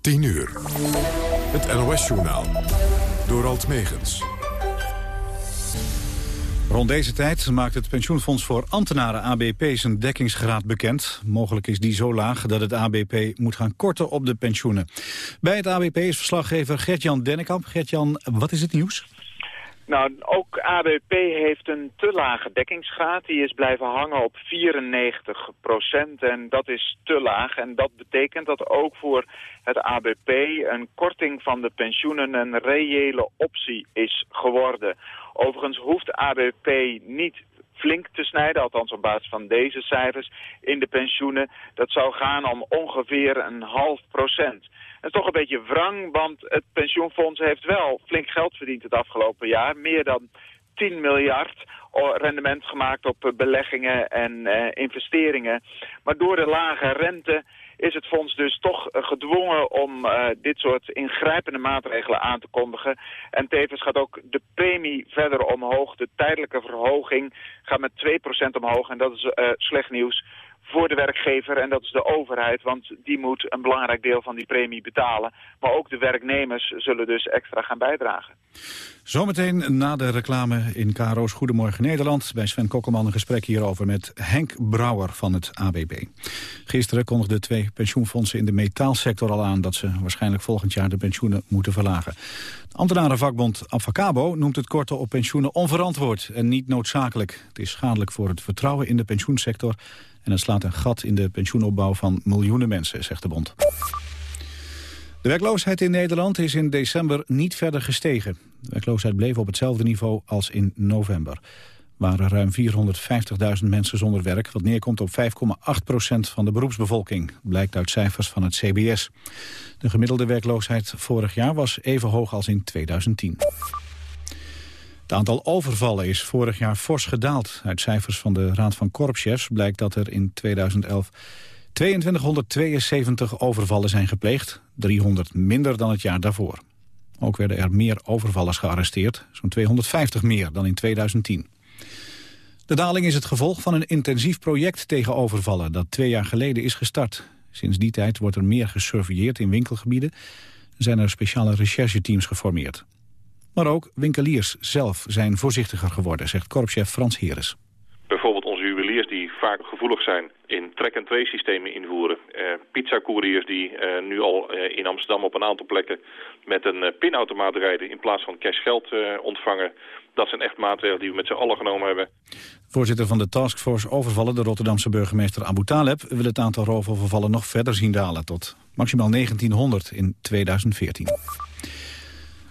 10 uur. Het NOS-journaal. Door Alt Megens. Rond deze tijd maakt het pensioenfonds voor ambtenaren ABP zijn dekkingsgraad bekend. Mogelijk is die zo laag dat het ABP moet gaan korten op de pensioenen. Bij het ABP is verslaggever Gert-Jan Dennekamp. Gert-Jan, wat is het nieuws? Nou, ook ABP heeft een te lage dekkingsgraad. Die is blijven hangen op 94 procent en dat is te laag. En dat betekent dat ook voor het ABP een korting van de pensioenen een reële optie is geworden. Overigens hoeft ABP niet flink te snijden, althans op basis van deze cijfers, in de pensioenen. Dat zou gaan om ongeveer een half procent. Dat is toch een beetje wrang, want het pensioenfonds heeft wel flink geld verdiend het afgelopen jaar. Meer dan 10 miljard rendement gemaakt op eh, beleggingen en uh, investeringen. Maar door de lage rente is het fonds dus toch uh, gedwongen om uh, dit soort ingrijpende maatregelen aan te kondigen. En tevens gaat ook de premie verder omhoog. De tijdelijke verhoging gaat met 2% omhoog en dat is slecht nieuws voor de werkgever en dat is de overheid, want die moet een belangrijk deel van die premie betalen. Maar ook de werknemers zullen dus extra gaan bijdragen. Zometeen na de reclame in Karo's Goedemorgen Nederland... bij Sven Kokkelman een gesprek hierover met Henk Brouwer van het ABB. Gisteren kondigden twee pensioenfondsen in de metaalsector al aan... dat ze waarschijnlijk volgend jaar de pensioenen moeten verlagen. De ambtenarenvakbond Avacabo noemt het korten op pensioenen onverantwoord... en niet noodzakelijk. Het is schadelijk voor het vertrouwen in de pensioensector... en het slaat een gat in de pensioenopbouw van miljoenen mensen, zegt de bond. De werkloosheid in Nederland is in december niet verder gestegen. De werkloosheid bleef op hetzelfde niveau als in november. Er waren ruim 450.000 mensen zonder werk... wat neerkomt op 5,8 procent van de beroepsbevolking. Blijkt uit cijfers van het CBS. De gemiddelde werkloosheid vorig jaar was even hoog als in 2010. Het aantal overvallen is vorig jaar fors gedaald. Uit cijfers van de Raad van Korpschefs blijkt dat er in 2011 2272 overvallen zijn gepleegd, 300 minder dan het jaar daarvoor. Ook werden er meer overvallers gearresteerd, zo'n 250 meer dan in 2010. De daling is het gevolg van een intensief project tegen overvallen... dat twee jaar geleden is gestart. Sinds die tijd wordt er meer gesurveilleerd in winkelgebieden... en zijn er speciale rechercheteams geformeerd. Maar ook winkeliers zelf zijn voorzichtiger geworden, zegt korpschef Frans Heres. Bijvoorbeeld onze juweliers die vaak gevoelig zijn in track-and-trace systemen invoeren. Uh, pizzacouriers die uh, nu al uh, in Amsterdam op een aantal plekken met een pinautomaat rijden in plaats van cash geld ontvangen. Dat zijn echt maatregelen die we met z'n allen genomen hebben. Voorzitter van de Taskforce Overvallen, de Rotterdamse burgemeester Abu Taleb, wil het aantal roofovervallen nog verder zien dalen tot maximaal 1900 in 2014.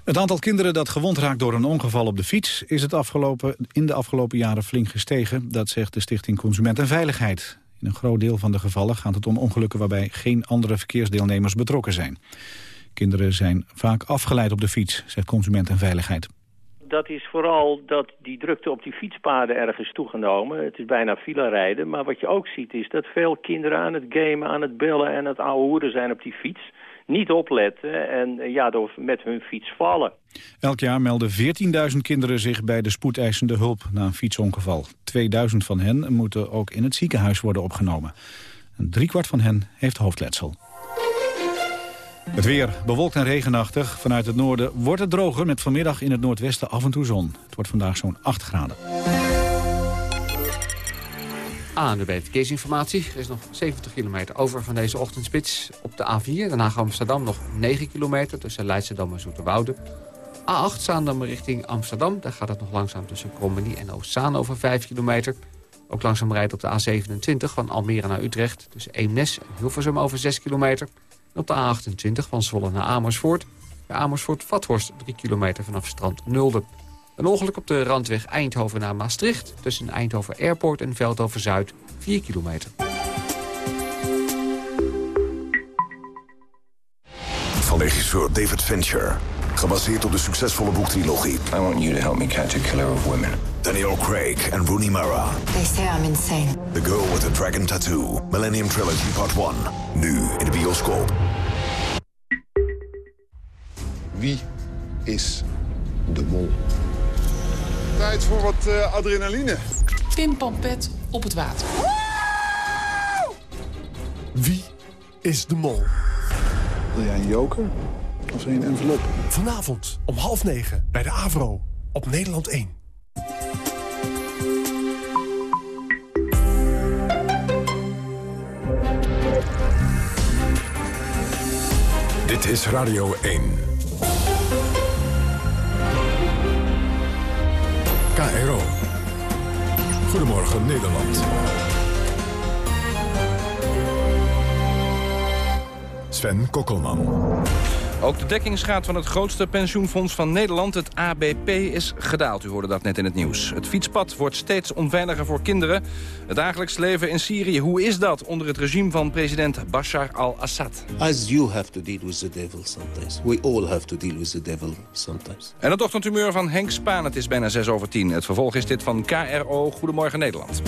Het aantal kinderen dat gewond raakt door een ongeval op de fiets... is het afgelopen, in de afgelopen jaren flink gestegen. Dat zegt de Stichting Consument en Veiligheid. In een groot deel van de gevallen gaat het om ongelukken... waarbij geen andere verkeersdeelnemers betrokken zijn. Kinderen zijn vaak afgeleid op de fiets, zegt Consument en Veiligheid dat is vooral dat die drukte op die fietspaden erg is toegenomen. Het is bijna rijden. Maar wat je ook ziet is dat veel kinderen aan het gamen, aan het bellen en het ouwe hoeden zijn op die fiets niet opletten en eh, ja, door met hun fiets vallen. Elk jaar melden 14.000 kinderen zich bij de spoedeisende hulp na een fietsongeval. 2000 van hen moeten ook in het ziekenhuis worden opgenomen. Een driekwart van hen heeft hoofdletsel. Het weer bewolkt en regenachtig. Vanuit het noorden wordt het droger met vanmiddag in het noordwesten af en toe zon. Het wordt vandaag zo'n 8 graden. ANWB Verkeersinformatie. Er is nog 70 kilometer over van deze ochtendspits. Op de A4, Den Haag-Amsterdam, nog 9 kilometer tussen Leidschendam en Zoeterwoude. A8 Zaandam richting Amsterdam. Daar gaat het nog langzaam tussen Krommenie en Oostzaan over 5 kilometer. Ook langzaam rijdt op de A27 van Almere naar Utrecht... tussen Eemnes en Hilversum over 6 kilometer. En op de A28 van Zwolle naar Amersfoort. Bij Amersfoort-Vathorst 3 kilometer vanaf strand Nulde. Een ongeluk op de randweg Eindhoven naar Maastricht... tussen Eindhoven Airport en Veldhoven-Zuid, 4 kilometer. Van regisseur David Fincher. Gebaseerd op de succesvolle boektrilogie. I want you to help me catch a killer of women. Daniel Craig en Rooney Mara. They say I'm insane. The Girl with the Dragon Tattoo. Millennium Trilogy Part 1. Nu in de bioscoop. Wie is de mol? Tijd voor wat uh, adrenaline. Pim Pampet op het water. Wie is de mol? Wil jij een joker of een envelop? Vanavond om half negen bij de Avro op Nederland 1. Dit is Radio 1. KRO. Goedemorgen Nederland. Sven Kokkelman. Ook de dekkingsgraad van het grootste pensioenfonds van Nederland, het ABP, is gedaald. U hoorde dat net in het nieuws. Het fietspad wordt steeds onveiliger voor kinderen. Het dagelijks leven in Syrië, hoe is dat onder het regime van president Bashar al-Assad? As you have to deal with the devil sometimes. We all have to deal with the devil sometimes. En het ochtendhumeur van Henk Spaan, het is bijna 6 over 10. Het vervolg is dit van KRO Goedemorgen Nederland.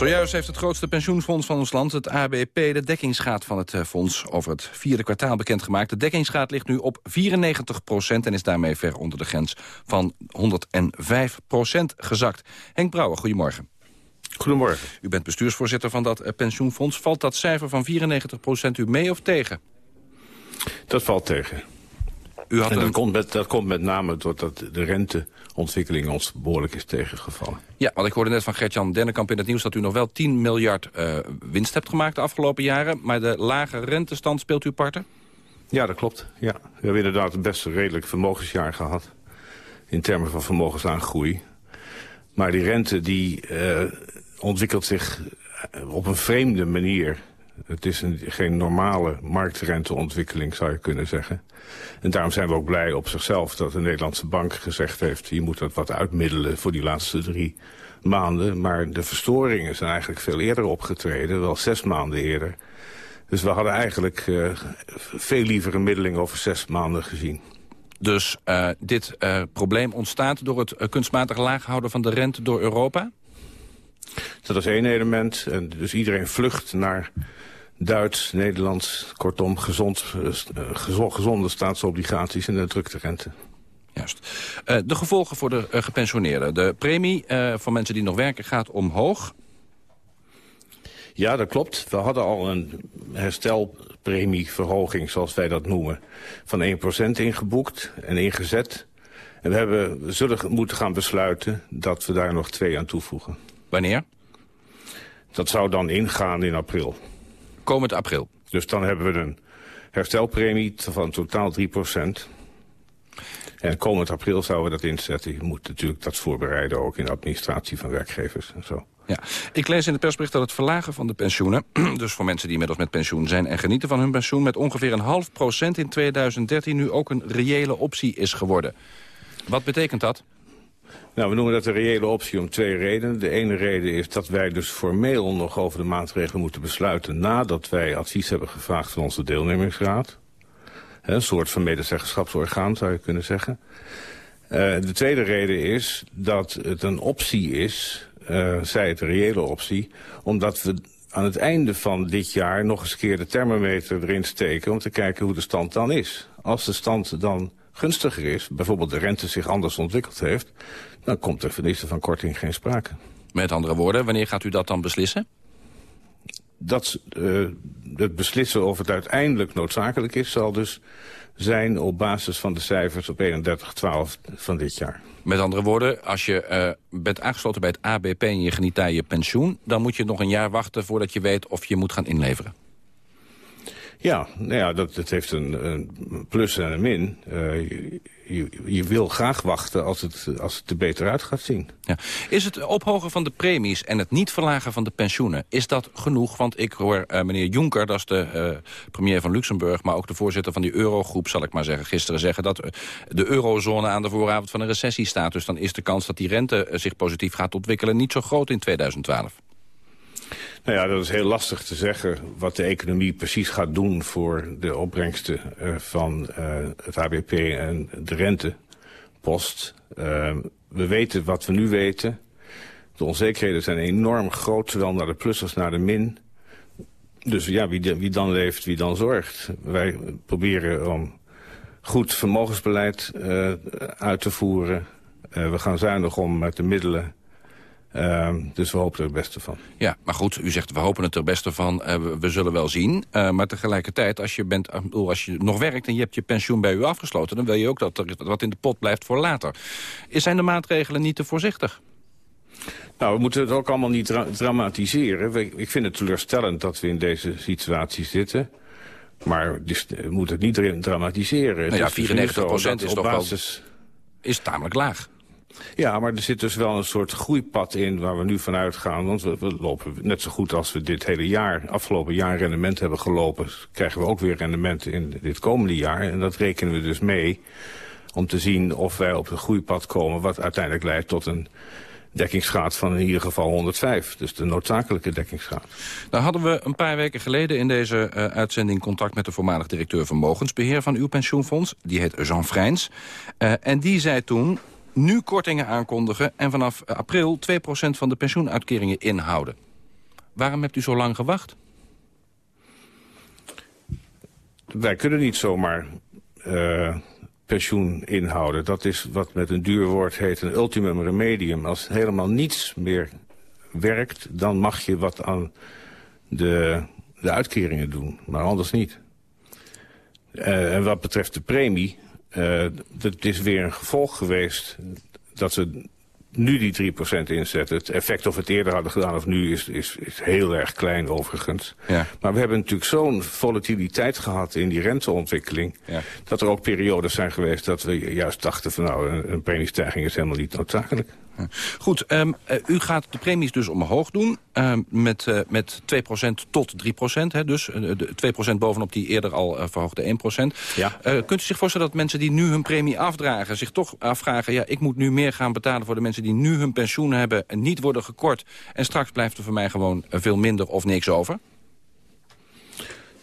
Zojuist heeft het grootste pensioenfonds van ons land, het ABP... de dekkingsgraad van het eh, fonds over het vierde kwartaal bekendgemaakt. De dekkingsgraad ligt nu op 94 procent... en is daarmee ver onder de grens van 105 procent gezakt. Henk Brouwer, goedemorgen. Goedemorgen. U bent bestuursvoorzitter van dat eh, pensioenfonds. Valt dat cijfer van 94 procent u mee of tegen? Dat valt tegen. U had en dat, een... komt met, dat komt met name doordat de renteontwikkeling ons behoorlijk is tegengevallen. Ja, want ik hoorde net van Gert-Jan Dennekamp in het nieuws... dat u nog wel 10 miljard uh, winst hebt gemaakt de afgelopen jaren. Maar de lage rentestand speelt u parten? Ja, dat klopt. Ja. We hebben inderdaad een best redelijk vermogensjaar gehad. In termen van vermogensaangroei. Maar die rente die uh, ontwikkelt zich op een vreemde manier het is een, geen normale marktrenteontwikkeling, zou je kunnen zeggen. En daarom zijn we ook blij op zichzelf dat de Nederlandse bank gezegd heeft... je moet dat wat uitmiddelen voor die laatste drie maanden. Maar de verstoringen zijn eigenlijk veel eerder opgetreden, wel zes maanden eerder. Dus we hadden eigenlijk uh, veel liever een middeling over zes maanden gezien. Dus uh, dit uh, probleem ontstaat door het kunstmatig laag houden van de rente door Europa? Dat is één element. En dus iedereen vlucht naar Duits, Nederlands, kortom gezond, uh, gezonde staatsobligaties en de drukte rente. Juist. Uh, de gevolgen voor de uh, gepensioneerden. De premie voor mensen die nog werken gaat omhoog. Ja, dat klopt. We hadden al een herstelpremieverhoging, zoals wij dat noemen, van 1% ingeboekt en ingezet. En we, hebben, we zullen moeten gaan besluiten dat we daar nog twee aan toevoegen. Wanneer? Dat zou dan ingaan in april komend april. Dus dan hebben we een herstelpremie van totaal 3% En komend april zouden we dat inzetten. Je moet natuurlijk dat voorbereiden ook in de administratie van werkgevers en zo. Ja. Ik lees in het persbericht dat het verlagen van de pensioenen... dus voor mensen die inmiddels met pensioen zijn en genieten van hun pensioen... met ongeveer een half procent in 2013 nu ook een reële optie is geworden. Wat betekent dat? Nou, we noemen dat een reële optie om twee redenen. De ene reden is dat wij dus formeel nog over de maatregelen moeten besluiten... nadat wij advies hebben gevraagd van onze deelnemingsraad. Een soort van medezeggenschapsorgaan, zou je kunnen zeggen. Uh, de tweede reden is dat het een optie is, uh, zij het een reële optie... omdat we aan het einde van dit jaar nog eens keer de thermometer erin steken... om te kijken hoe de stand dan is. Als de stand dan gunstiger is, bijvoorbeeld de rente zich anders ontwikkeld heeft... dan komt er van van korting geen sprake. Met andere woorden, wanneer gaat u dat dan beslissen? Dat uh, het beslissen of het uiteindelijk noodzakelijk is... zal dus zijn op basis van de cijfers op 31-12 van dit jaar. Met andere woorden, als je uh, bent aangesloten bij het ABP en je geniet daar je pensioen... dan moet je nog een jaar wachten voordat je weet of je moet gaan inleveren. Ja, nou ja dat, dat heeft een, een plus en een min. Uh, je, wil graag wachten als het, als het er beter uit gaat zien. Ja. Is het ophogen van de premies en het niet verlagen van de pensioenen... is dat genoeg? Want ik hoor uh, meneer Juncker, dat is de uh, premier van Luxemburg... maar ook de voorzitter van die eurogroep, zal ik maar zeggen... gisteren zeggen dat de eurozone aan de vooravond van een recessie staat. Dus dan is de kans dat die rente zich positief gaat ontwikkelen... niet zo groot in 2012. Nou ja, dat is heel lastig te zeggen wat de economie precies gaat doen voor de opbrengsten uh, van uh, het HBP en de rentepost. Uh, we weten wat we nu weten. De onzekerheden zijn enorm groot, zowel naar de plus als naar de min. Dus ja, wie, wie dan leeft, wie dan zorgt. Wij proberen om goed vermogensbeleid uit te voeren. we gaan zuinig om met de middelen Ehm, dus we hopen er het beste van. Ja, maar goed, u zegt we hopen het er beste van, uh, we, we, zullen wel zien. Uh, maar tegelijkertijd, als je, bent, als je nog werkt en je hebt je pensioen bij u afgesloten... dan wil je ook dat er wat in de pot blijft voor later. Zijn de maatregelen niet te voorzichtig? Nou, we moeten het ook allemaal niet dra dramatiseren. Ik vind het teleurstellend dat we in deze situatie zitten. Maar dus, we moeten het niet dramatiseren. Nou ja, 94 procent is toch basis... wel... is tamelijk laag. Ja, maar er zit dus wel een soort groeipad in waar we nu vanuit gaan. Want we, lopen net zo goed als we dit hele jaar, afgelopen jaar rendement hebben gelopen... krijgen we ook weer rendement in dit komende jaar. En dat rekenen we dus mee om te zien of wij op een groeipad komen... wat uiteindelijk leidt tot een dekkingsgraad van in ieder geval 105. Dus de noodzakelijke dekkingsgraad. Nou hadden we een paar weken geleden in deze uh, uitzending contact met de voormalig directeur vermogensbeheer van uw pensioenfonds. Die heet Jean Vrijns. Uh, en die zei toen, nu kortingen aankondigen en vanaf april 2% van de pensioenuitkeringen inhouden. Waarom hebt u zo lang gewacht? Wij kunnen niet zomaar uh, pensioen inhouden. Dat is wat met een duur woord heet een ultimum remedium. Als helemaal niets meer werkt, dan mag je wat aan de, de uitkeringen doen. Maar anders niet. Uh, en wat betreft de premie, uh, dat is weer een gevolg geweest dat ze nu die 3% inzetten. Het effect of we het eerder hadden gedaan of nu is, is, is heel erg klein overigens. Ja. Maar we hebben natuurlijk zo'n volatiliteit gehad in die renteontwikkeling... Ja. dat er ook periodes zijn geweest dat we juist dachten van nou, een, een premiestijging is helemaal niet noodzakelijk. Goed, um, uh, u gaat de premies dus omhoog doen um, met, uh, met 2% tot 3%. Hè, dus uh, de 2% bovenop die eerder al verhoogde 1%. Ja. kunt u zich voorstellen dat mensen die nu hun premie afdragen... zich toch afvragen, ja, ik moet nu meer gaan betalen voor de mensen die nu hun pensioen hebben... en niet worden gekort en straks blijft er voor mij gewoon veel minder of niks over?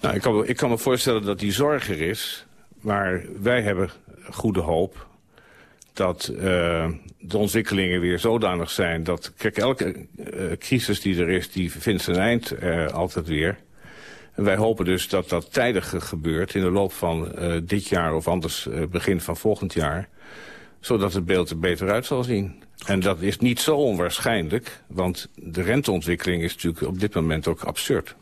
Nou, ik kan, ik kan me voorstellen dat die zorg er is... maar wij hebben goede hoop dat uh, de ontwikkelingen weer zodanig zijn dat... Kijk, elke uh, crisis die er is, die vindt zijn eind uh, altijd weer. En wij hopen dus dat dat tijdig gebeurt in de loop van dit jaar... of anders begin van volgend jaar. Zodat het beeld er beter uit zal zien. En dat is niet zo onwaarschijnlijk, want de renteontwikkeling is natuurlijk op dit moment ook absurd.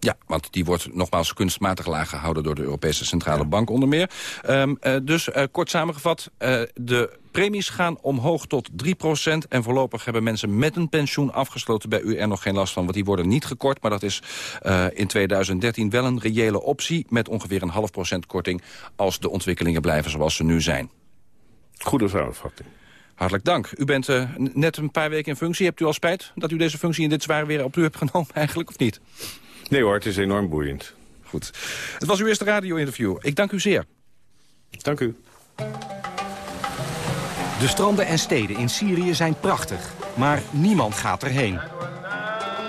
Ja, want die wordt nogmaals kunstmatig laag gehouden door de Europese Centrale Bank onder meer. Um, uh, dus uh, kort samengevat, uh, de premies gaan omhoog tot 3% en voorlopig hebben mensen met een pensioen afgesloten bij u er nog geen last van, want die worden niet gekort. Maar dat is in 2013 wel een reële optie met ongeveer een half procent korting als de ontwikkelingen blijven zoals ze nu zijn. Goede samenvatting. Hartelijk dank. U bent uh, net een paar weken in functie. Hebt u al spijt dat u deze functie in dit zware weer op u hebt genomen eigenlijk, of niet? Nee hoor, het is enorm boeiend. Goed. Het was uw eerste radio-interview. Ik dank u zeer. Dank u. De stranden en steden in Syrië zijn prachtig, maar niemand gaat erheen.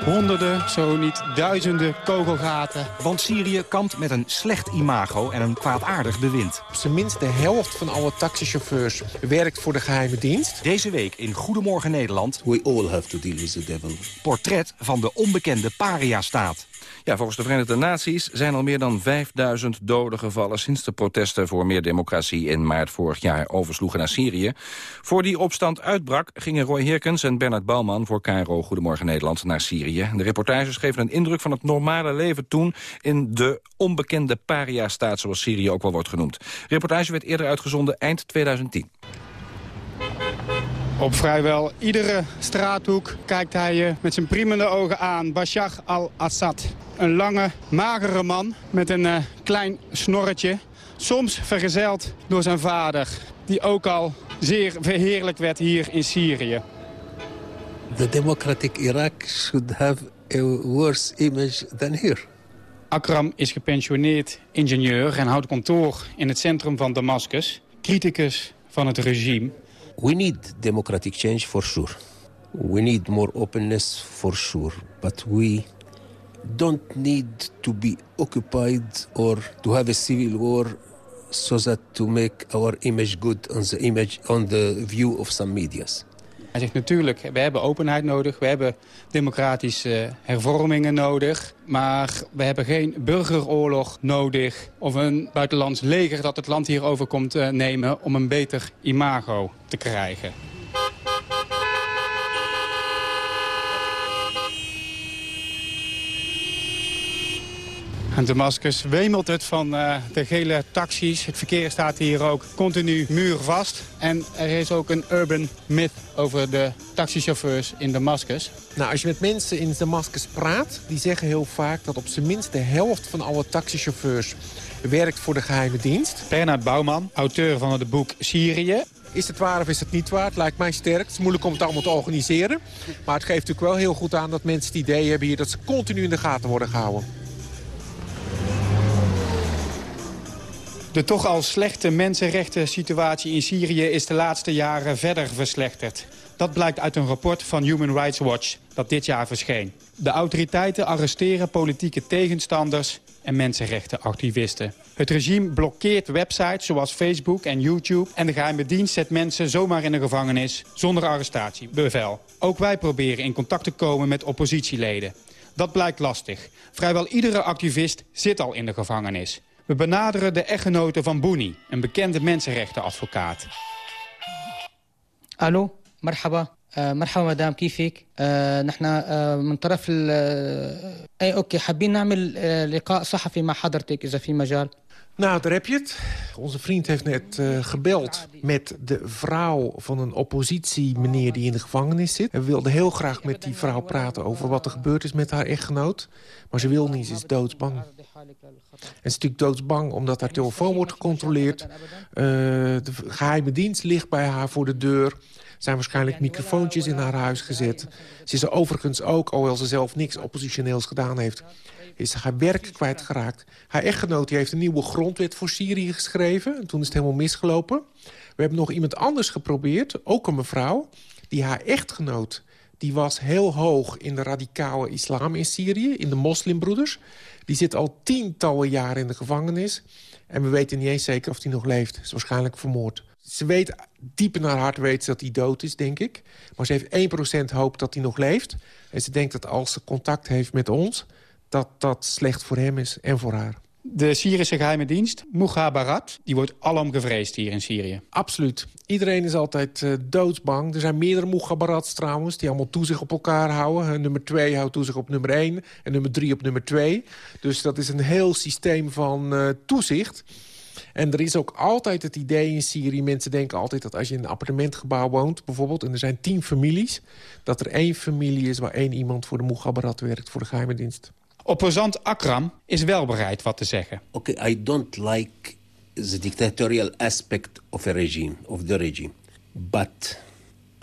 Honderden, zo niet duizenden kogelgaten. Want Syrië kampt met een slecht imago en een kwaadaardig bewind. Op zijn minst de helft van alle taxichauffeurs werkt voor de geheime dienst. Deze week in Goedemorgen Nederland... We all have to deal with the devil. Portret van de onbekende paria-staat. Volgens de Verenigde Naties zijn al meer dan 5000 doden gevallen... sinds de protesten voor meer democratie in maart vorig jaar oversloegen naar Syrië. Voor die opstand uitbrak gingen Roy Herkens en Bernard Bouwman... voor Cairo Goedemorgen Nederland naar Syrië. De reportages geven een indruk van het normale leven toen... in de onbekende paria-staat, zoals Syrië ook wel wordt genoemd. De reportage werd eerder uitgezonden eind 2010. Op vrijwel iedere straathoek kijkt hij je met zijn priemende ogen aan. Bashar al-Assad. Een lange, magere man met een uh, klein snorretje. Soms vergezeld door zijn vader, die ook al zeer verheerlijk werd hier in Syrië. The democratic Iraq should have a worse image than here. Akram is gepensioneerd ingenieur en houdt kantoor in het centrum van Damascus. Criticus van het regime. We need democratic change for sure. We need more openness for sure. But we don't need to be occupied or to have a civil war so that to make our image good on the image on the view of some medias. Hij zegt natuurlijk, we hebben openheid nodig, we hebben democratische hervormingen nodig. Maar we hebben geen burgeroorlog nodig of een buitenlands leger dat het land hierover komt eh, nemen om een beter imago te krijgen. En Damascus wemelt het van eh, de gele taxis. Het verkeer staat hier ook continu muurvast. En er is ook een urban myth over de taxichauffeurs in Damascus. Nou, als je met mensen in Damascus praat... die zeggen heel vaak dat op zijn minst de helft van alle taxichauffeurs... werkt voor de geheime dienst. Bernard Bouwman, auteur van het boek Syrië. Is het waar of is het niet waar? Het lijkt mij sterk. Het is moeilijk om het allemaal te organiseren. Maar het geeft natuurlijk wel heel goed aan dat mensen het idee hebben hier... dat ze continu in de gaten worden gehouden. De toch al slechte mensenrechten situatie in Syrië is de laatste jaren verder verslechterd. Dat blijkt uit een rapport van Human Rights Watch dat dit jaar verscheen. De autoriteiten arresteren politieke tegenstanders en mensenrechtenactivisten. Het regime blokkeert websites zoals Facebook en YouTube... en de geheime dienst zet mensen zomaar in de gevangenis zonder arrestatiebevel. Ook wij proberen in contact te komen met oppositieleden. Dat blijkt lastig. Vrijwel iedere activist zit al in de gevangenis. We benaderen de echtgenote van Bouni, een bekende mensenrechtenadvocaat. Hallo, marhaba. مرحبا مدام كيفك نحن من طرف اي اوكي حابين نعمل لقاء صحفي مع حضرتك اذا في مجال nou, daar heb je het. Onze vriend heeft net uh, gebeld met de vrouw van een oppositiemeneer die in de gevangenis zit. En we wilden heel graag met die vrouw praten over wat er gebeurd is met haar echtgenoot. Maar ze wil niet, ze is doodsbang. En ze is natuurlijk doodsbang omdat haar telefoon wordt gecontroleerd. Uh, de geheime dienst ligt bij haar voor de deur zijn waarschijnlijk microfoontjes in haar huis gezet. Ze is er overigens ook, alhoewel ze zelf niks oppositioneels gedaan heeft... is haar werk kwijtgeraakt. Haar echtgenoot die heeft een nieuwe grondwet voor Syrië geschreven. En toen is het helemaal misgelopen. We hebben nog iemand anders geprobeerd, ook een mevrouw... die haar echtgenoot die was heel hoog in de radicale islam in Syrië, in de moslimbroeders. Die zit al tientallen jaren in de gevangenis. En we weten niet eens zeker of hij nog leeft. Is waarschijnlijk vermoord. Ze weet, diep in haar hart weet ze dat hij dood is, denk ik. Maar ze heeft 1% hoop dat hij nog leeft. En ze denkt dat als ze contact heeft met ons... dat dat slecht voor hem is en voor haar. De Syrische geheime dienst, Mughabarat, die wordt alom gevreesd hier in Syrië. Absoluut. Iedereen is altijd uh, doodsbang. Er zijn meerdere Mughabarats trouwens, die allemaal toezicht op elkaar houden. nummer 2 houdt toezicht op nummer 1 en nummer 3 op nummer 2. Dus dat is een heel systeem van uh, toezicht. En er is ook altijd het idee in Syrië... mensen denken altijd dat als je in een appartementgebouw woont... bijvoorbeeld, en er zijn tien families... dat er één familie is waar één iemand voor de Mughabarat werkt... voor de geheime dienst. Opposant Akram is wel bereid wat te zeggen. Oké, okay, I don't like the dictatorial aspect of a regime, of the regime. But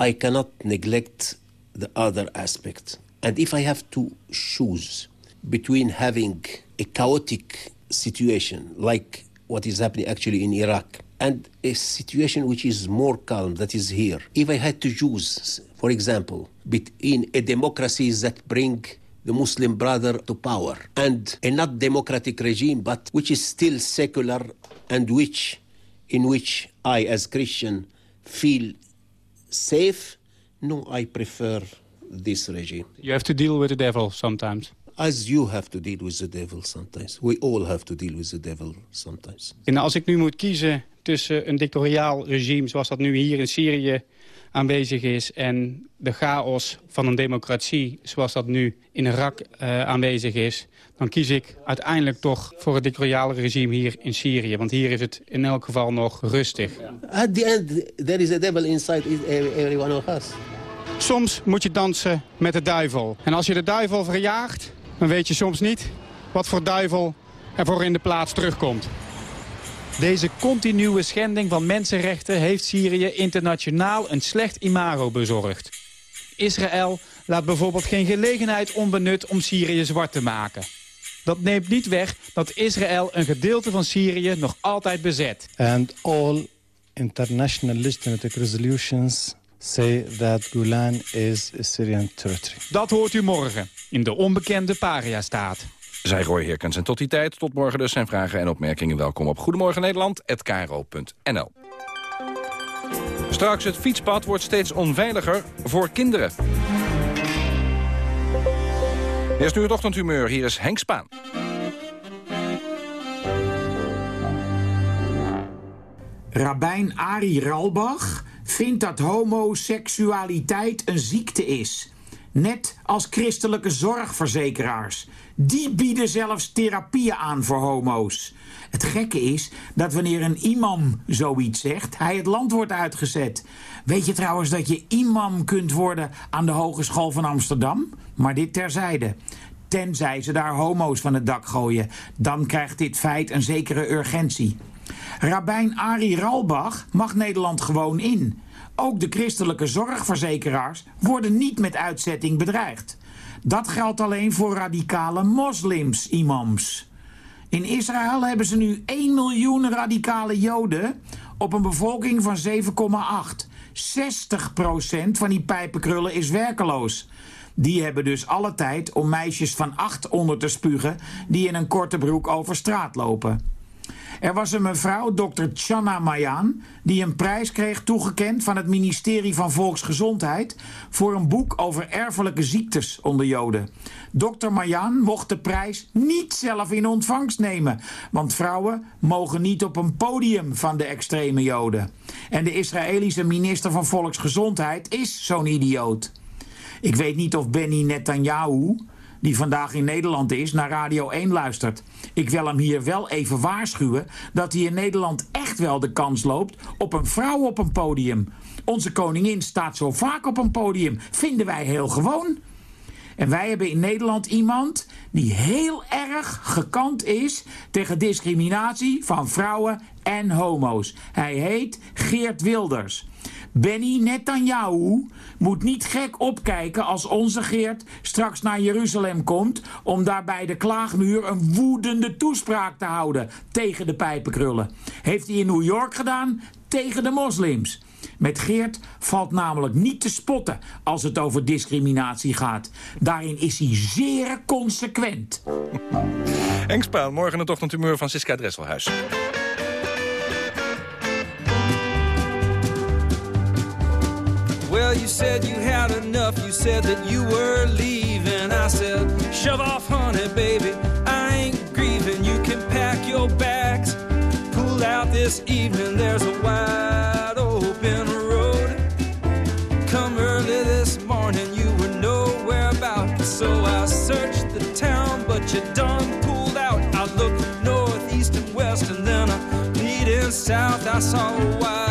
I cannot neglect the other aspect. And if I have to choose between having a chaotic situation like what is happening actually in Iraq and a situation which is more calm that is here. If I had to choose, for example, between a democracy that bring the Muslim brother to power and a not democratic regime but which is still secular and which in which I as Christian feel safe, no, I prefer this regime. You have to deal with the devil sometimes. As you have to deal with the devil sometimes. We all have to deal with the devil sometimes. En als ik nu moet kiezen tussen een dictatoriaal regime... zoals dat nu hier in Syrië aanwezig is... en de chaos van een democratie zoals dat nu in Irak uh, aanwezig is... dan kies ik uiteindelijk toch voor het dictatoriale regime hier in Syrië. Want hier is het in elk geval nog rustig. At the end, there is a devil inside every one of us. Soms moet je dansen met de duivel. En als je de duivel verjaagt, dan weet je soms niet wat voor duivel er voor in de plaats terugkomt. Deze continue schending van mensenrechten heeft Syrië internationaal een slecht imago bezorgd. Israël laat bijvoorbeeld geen gelegenheid onbenut om Syrië zwart te maken. Dat neemt niet weg dat Israël een gedeelte van Syrië nog altijd bezet. And all international resolutions say that Golan is Syrian territory. Dat hoort u morgen in de onbekende paria-staat. Zij Roy Herkens. En tot die tijd, tot morgen dus. Zijn vragen en opmerkingen welkom op Goedemorgen Nederland@kro.nl. Straks, het fietspad wordt steeds onveiliger voor kinderen. Eerst nu het ochtendhumeur. Hier is Henk Spaan. Rabijn Ari Ralbach vindt dat homoseksualiteit een ziekte is. Net als christelijke zorgverzekeraars Die bieden zelfs therapieën aan voor homo's. Het gekke is dat wanneer een imam zoiets zegt, hij het land wordt uitgezet. Weet je trouwens dat je imam kunt worden aan de Hogeschool van Amsterdam? Maar dit terzijde. Tenzij ze daar homo's van het dak gooien. Dan krijgt dit feit een zekere urgentie. Rabijn Ari Ralbach mag Nederland gewoon in. Ook de christelijke zorgverzekeraars worden niet met uitzetting bedreigd. Dat geldt alleen voor radicale moslims, imams. In Israël hebben ze nu 1 miljoen radicale joden op een bevolking van 7,8. 60% van die pijpenkrullen is werkeloos. Die hebben dus alle tijd om meisjes van 8 onder te spugen die in een korte broek over straat lopen. Er was een mevrouw, dokter Channa Mayan, die een prijs kreeg toegekend van het ministerie van Volksgezondheid voor een boek over erfelijke ziektes onder Joden. Dokter Mayan mocht de prijs niet zelf in ontvangst nemen, want vrouwen mogen niet op een podium van de extreme Joden. En de Israëlische minister van Volksgezondheid is zo'n idioot. Ik weet niet of Benny Netanyahu die vandaag in Nederland is, naar Radio 1 luistert. Ik wil hem hier wel even waarschuwen dat hij in Nederland echt wel de kans loopt op een vrouw op een podium. Onze koningin staat zo vaak op een podium, vinden wij heel gewoon. En wij hebben in Nederland iemand die heel erg gekant is tegen discriminatie van vrouwen en homo's. Hij heet Geert Wilders. Benny Netanyahu moet niet gek opkijken als onze Geert straks naar Jeruzalem komt om daar bij de klaagmuur een woedende toespraak te houden tegen de pijpenkrullen. Heeft hij in New York gedaan tegen de moslims. Met Geert valt namelijk niet te spotten als het over discriminatie gaat. Daarin is hij zeer consequent. Henk Spaan, morgen het ochtendhumeur van Siska Dresselhuis. You said you had enough. You said that you were leaving. I said, shove off, honey, baby. I ain't grieving. You can pack your bags. Pull out this evening. There's a wide open road. Come early this morning. You were nowhere about. So I searched the town, but you done pulled out. I looked north, east, and west, and then I leading south. I saw a wide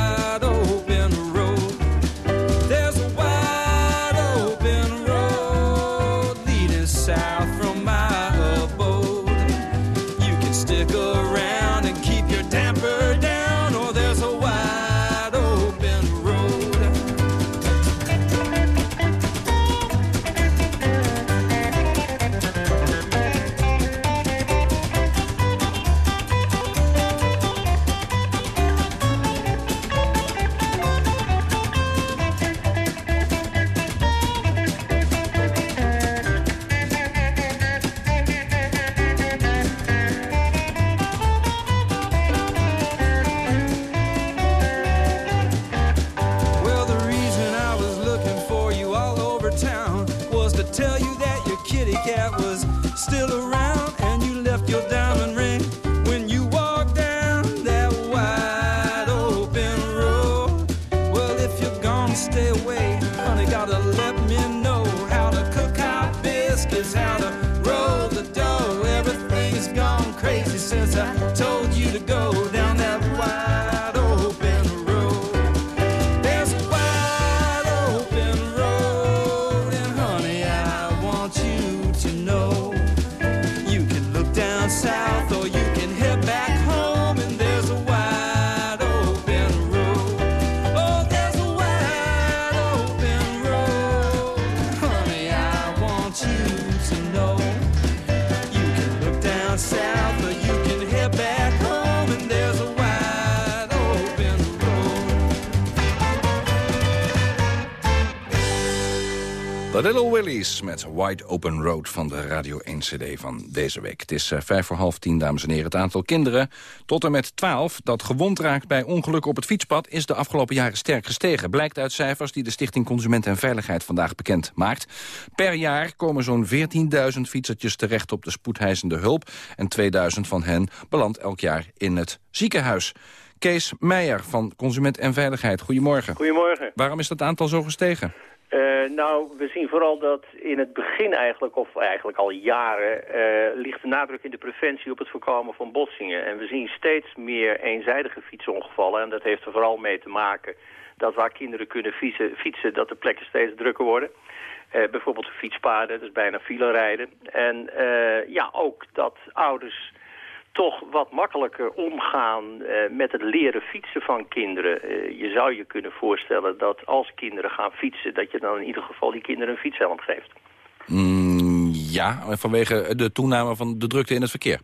The Little Willies met Wide Open Road van de Radio 1 CD van deze week. Het is eh, vijf voor half tien, dames en heren. Het aantal kinderen tot en met 12 dat gewond raakt bij ongelukken op het fietspad... is de afgelopen jaren sterk gestegen. Blijkt uit cijfers die de Stichting Consument en Veiligheid vandaag bekend maakt. Per jaar komen zo'n 14.000 fietsertjes terecht op de spoedheisende hulp... en 2000 van hen belandt elk jaar in het ziekenhuis. Kees Meijer van Consument en Veiligheid, goedemorgen. Goedemorgen. Waarom is dat aantal zo gestegen? Uh, nou, we zien vooral dat in het begin eigenlijk, of eigenlijk al jaren, uh, ligt de nadruk in de preventie op het voorkomen van botsingen. En we zien steeds meer eenzijdige fietsongevallen. En dat heeft er vooral mee te maken dat waar kinderen kunnen fietsen, dat de plekken steeds drukker worden. Uh, bijvoorbeeld fietspaden, dat is bijna filerijden. En ja, ook dat ouders toch wat makkelijker omgaan uh, met het leren fietsen van kinderen. Uh, je zou je kunnen voorstellen dat als kinderen gaan fietsen... dat je dan in ieder geval die kinderen een fietshelm geeft. Mm, ja, vanwege de toename van de drukte in het verkeer.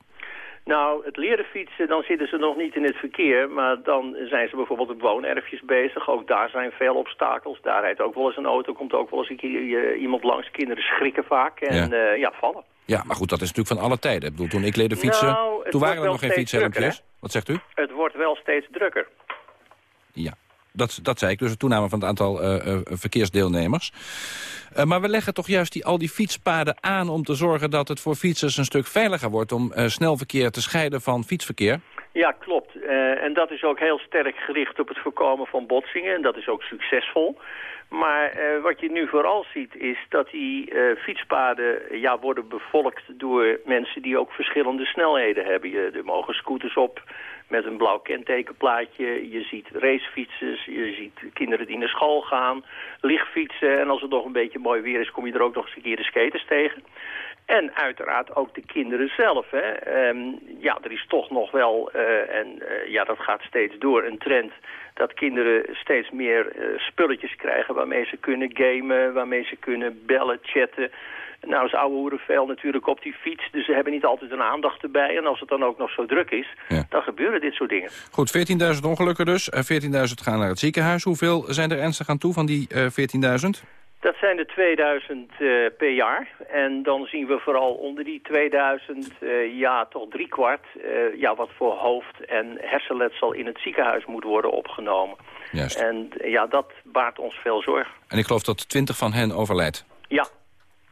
Nou, het leren fietsen, dan zitten ze nog niet in het verkeer... maar dan zijn ze bijvoorbeeld op woonerfjes bezig. Ook daar zijn veel obstakels. Daar rijdt ook wel eens een auto, komt ook wel eens een keer iemand langs. Kinderen schrikken vaak en ja, uh, ja vallen. Ja, maar goed, dat is natuurlijk van alle tijden. Ik bedoel, toen ik leerde fietsen, nou, toen waren er nog geen fietshelmpjes. Wat zegt u? Het wordt wel steeds drukker. Ja, dat, dat zei ik. Dus de toename van het aantal uh, uh, verkeersdeelnemers. Uh, maar we leggen toch juist die, al die fietspaden aan om te zorgen dat het voor fietsers een stuk veiliger wordt... om snel verkeer te scheiden van fietsverkeer? Ja, klopt. en dat is ook heel sterk gericht op het voorkomen van botsingen. En dat is ook succesvol. Maar uh, wat je nu vooral ziet is dat die uh, fietspaden ja, worden bevolkt door mensen die ook verschillende snelheden hebben. Je, er mogen scooters op met een blauw kentekenplaatje. Je ziet racefietsers, je ziet kinderen die naar school gaan, lichtfietsen. En als het nog een beetje mooi weer is, kom je er ook nog eens een keer de skaters tegen. En uiteraard ook de kinderen zelf. Hè. Um, ja, er is toch nog wel, uh, en uh, ja, dat gaat steeds door, een trend dat kinderen steeds meer uh, spulletjes krijgen waarmee ze kunnen gamen, waarmee ze kunnen bellen, chatten. Nou is oude hoeren veel natuurlijk op die fiets, dus ze hebben niet altijd een aandacht erbij. En als het dan ook nog zo druk is, ja. dan gebeuren dit soort dingen. Goed, 14.000 ongelukken dus, 14.000 gaan naar het ziekenhuis. Hoeveel zijn er ernstig aan toe van die 14.000? Dat zijn er 2000 uh, per jaar. En dan zien we vooral onder die 2000, uh, ja, toch driekwart... Uh, ja, wat voor hoofd- en hersenletsel in het ziekenhuis moet worden opgenomen. Juist. En ja, dat baart ons veel zorg. En ik geloof dat 20 van hen overlijdt. Ja,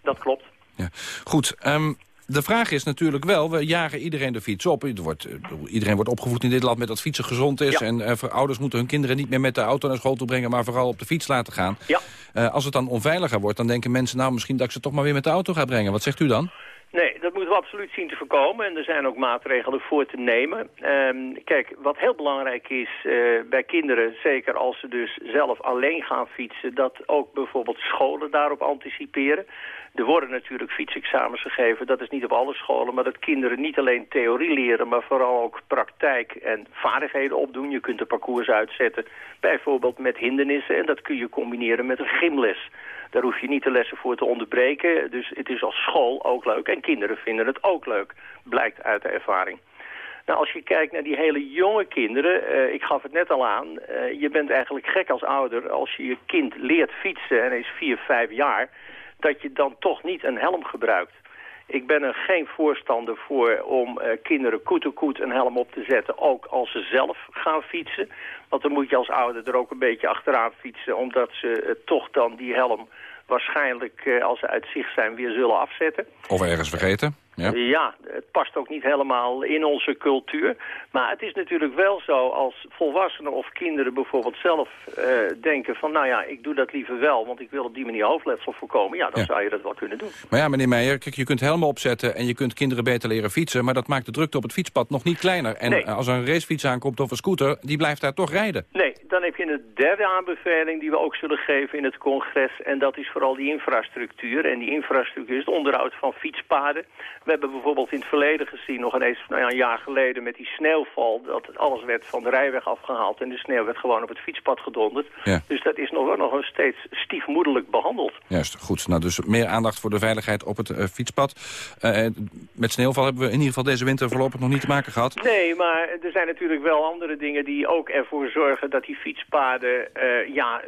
dat klopt. Ja. Goed, um, de vraag is natuurlijk wel, we jagen iedereen de fiets op. Wordt, iedereen wordt opgevoed in dit land met dat fietsen gezond is. Ja. En uh, voor ouders moeten hun kinderen niet meer met de auto naar school toe brengen... maar vooral op de fiets laten gaan. Ja. Uh, als het dan onveiliger wordt, dan denken mensen... nou, misschien dat ik ze toch maar weer met de auto ga brengen. Wat zegt u dan? Nee, dat moeten we absoluut zien te voorkomen. En er zijn ook maatregelen voor te nemen. Um, kijk, wat heel belangrijk is uh, bij kinderen, zeker als ze dus zelf alleen gaan fietsen... dat ook bijvoorbeeld scholen daarop anticiperen. Er worden natuurlijk fietsexamens gegeven, dat is niet op alle scholen... maar dat kinderen niet alleen theorie leren, maar vooral ook praktijk en vaardigheden opdoen. Je kunt een parcours uitzetten, bijvoorbeeld met hindernissen... en dat kun je combineren met een gymles. Daar hoef je niet de lessen voor te onderbreken. Dus het is als school ook leuk. En kinderen vinden het ook leuk, blijkt uit de ervaring. Nou, als je kijkt naar die hele jonge kinderen, uh, ik gaf het net al aan... Uh, je bent eigenlijk gek als ouder als je je kind leert fietsen en is 4, 5 jaar... dat je dan toch niet een helm gebruikt. Ik ben er geen voorstander voor om uh, kinderen koet koet een helm op te zetten... ook als ze zelf gaan fietsen. Want dan moet je als ouder er ook een beetje achteraan fietsen... omdat ze uh, toch dan die helm waarschijnlijk, uh, als ze uit zicht zijn, weer zullen afzetten. Of ergens vergeten. Ja. ja, het past ook niet helemaal in onze cultuur. Maar het is natuurlijk wel zo als volwassenen of kinderen bijvoorbeeld zelf uh, denken van... nou ja, ik doe dat liever wel, want ik wil op die manier hoofdletsel voorkomen. Ja, dan ja. zou je dat wel kunnen doen. Maar ja, meneer Meijer, kijk, je kunt helmen opzetten en je kunt kinderen beter leren fietsen... maar dat maakt de drukte op het fietspad nog niet kleiner. En nee. als er een racefiets aankomt of een scooter, die blijft daar toch rijden. Nee, dan heb je een derde aanbeveling die we ook zullen geven in het congres... en dat is vooral die infrastructuur. En die infrastructuur is het onderhoud van fietspaden... We hebben bijvoorbeeld in het verleden gezien, nog ineens nou ja, een jaar geleden met die sneeuwval, dat alles werd van de rijweg afgehaald en de sneeuw werd gewoon op het fietspad gedonderd. Ja. Dus dat is nog, nog steeds stiefmoederlijk behandeld. Juist, goed. Nou, dus meer aandacht voor de veiligheid op het uh, fietspad. Uh, met sneeuwval hebben we in ieder geval deze winter voorlopig nog niet te maken gehad. Nee, maar er zijn natuurlijk wel andere dingen die ook ervoor zorgen dat die fietspaden uh, ja,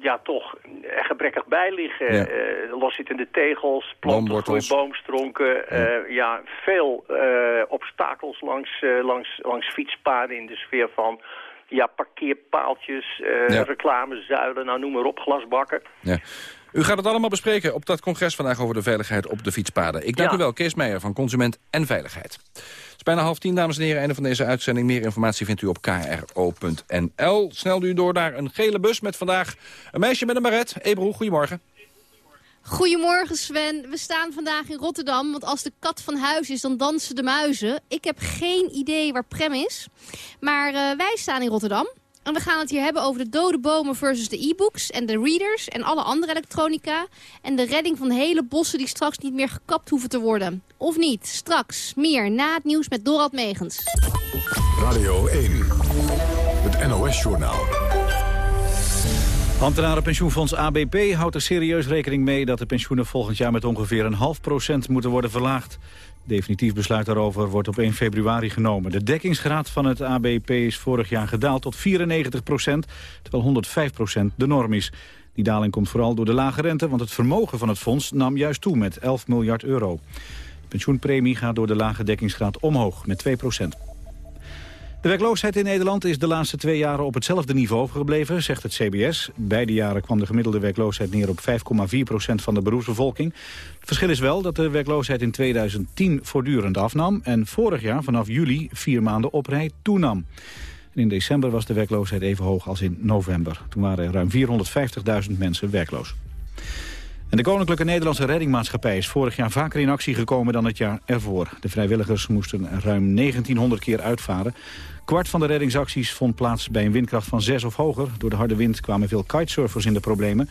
ja, toch er gebrekkig bij liggen. Ja. Uh, loszittende tegels, planten, boomstronken. Ja. Uh, ja, veel uh, obstakels langs, langs, langs fietspaden in de sfeer van ja, parkeerpaaltjes, ja. reclamezuilen, nou noem maar op, glasbakken. Ja. U gaat het allemaal bespreken op dat congres vandaag over de veiligheid op de fietspaden. Ik dank ja. u wel, Kees Meijer van Consument en Veiligheid. bijna half tien, dames en heren. Einde van deze uitzending. Meer informatie vindt u op kro.nl. Snel u door naar een gele bus met vandaag een meisje met een baret. Ebro, goedemorgen. Goedemorgen Sven. We staan vandaag in Rotterdam, want als de kat van huis is, dan dansen de muizen. Ik heb geen idee waar Prem is, maar uh, wij staan in Rotterdam. En we gaan het hier hebben over de dode bomen versus de e-books en de readers en alle andere elektronica. En de redding van de hele bossen die straks niet meer gekapt hoeven te worden. Of niet? Straks meer na het nieuws met Dorald Megens. Radio 1, het NOS-journaal. Ambtenarenpensioenfonds ABP houdt er serieus rekening mee dat de pensioenen volgend jaar met ongeveer een half procent moeten worden verlaagd. Definitief besluit daarover wordt op 1 februari genomen. De dekkingsgraad van het ABP is vorig jaar gedaald tot 94 procent, terwijl 105 procent de norm is. Die daling komt vooral door de lage rente, want het vermogen van het fonds nam juist toe met 11 miljard euro. De pensioenpremie gaat door de lage dekkingsgraad omhoog met 2 procent. De werkloosheid in Nederland is de laatste twee jaren op hetzelfde niveau gebleven, zegt het CBS. Beide jaren kwam de gemiddelde werkloosheid neer op 5,4 procent van de beroepsbevolking. Het verschil is wel dat de werkloosheid in 2010 voortdurend afnam... en vorig jaar vanaf juli vier maanden op rij toenam. En in december was de werkloosheid even hoog als in november. Toen waren er ruim 450.000 mensen werkloos. En de Koninklijke Nederlandse Reddingmaatschappij is vorig jaar vaker in actie gekomen dan het jaar ervoor. De vrijwilligers moesten ruim 1900 keer uitvaren. Kwart van de reddingsacties vond plaats bij een windkracht van 6 of hoger. Door de harde wind kwamen veel kitesurfers in de problemen.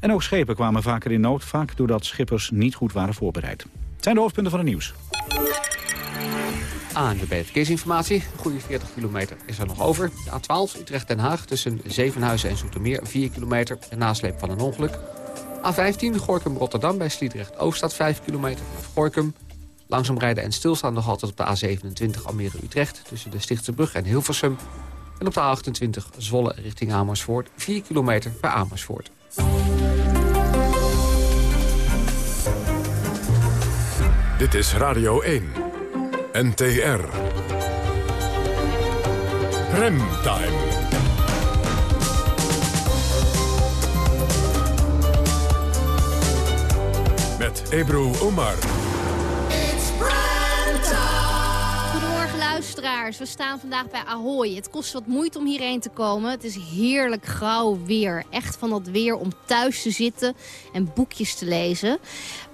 En ook schepen kwamen vaker in nood, vaak doordat schippers niet goed waren voorbereid. Het zijn de hoofdpunten van het nieuws. De verkeersinformatie. Goede 40 kilometer is er nog over. De A12 Utrecht-Den Haag tussen Zevenhuizen en Zoetermeer 4 kilometer. De nasleep van een ongeluk. A15 Gorkum-Rotterdam bij Sliedrecht-Oost staat 5 kilometer vanaf Gorkum. Langzaam rijden en stilstaan nog altijd op de A27 Almere-Utrecht... tussen de Stichtse Brug en Hilversum. En op de A28 Zwolle richting Amersfoort 4 kilometer bij Amersfoort. Dit is Radio 1. NTR. Remtime. Ebro Omar. Goedemorgen luisteraars. We staan vandaag bij Ahoy. Het kost wat moeite om hierheen te komen. Het is heerlijk grauw weer. Echt van dat weer om thuis te zitten en boekjes te lezen.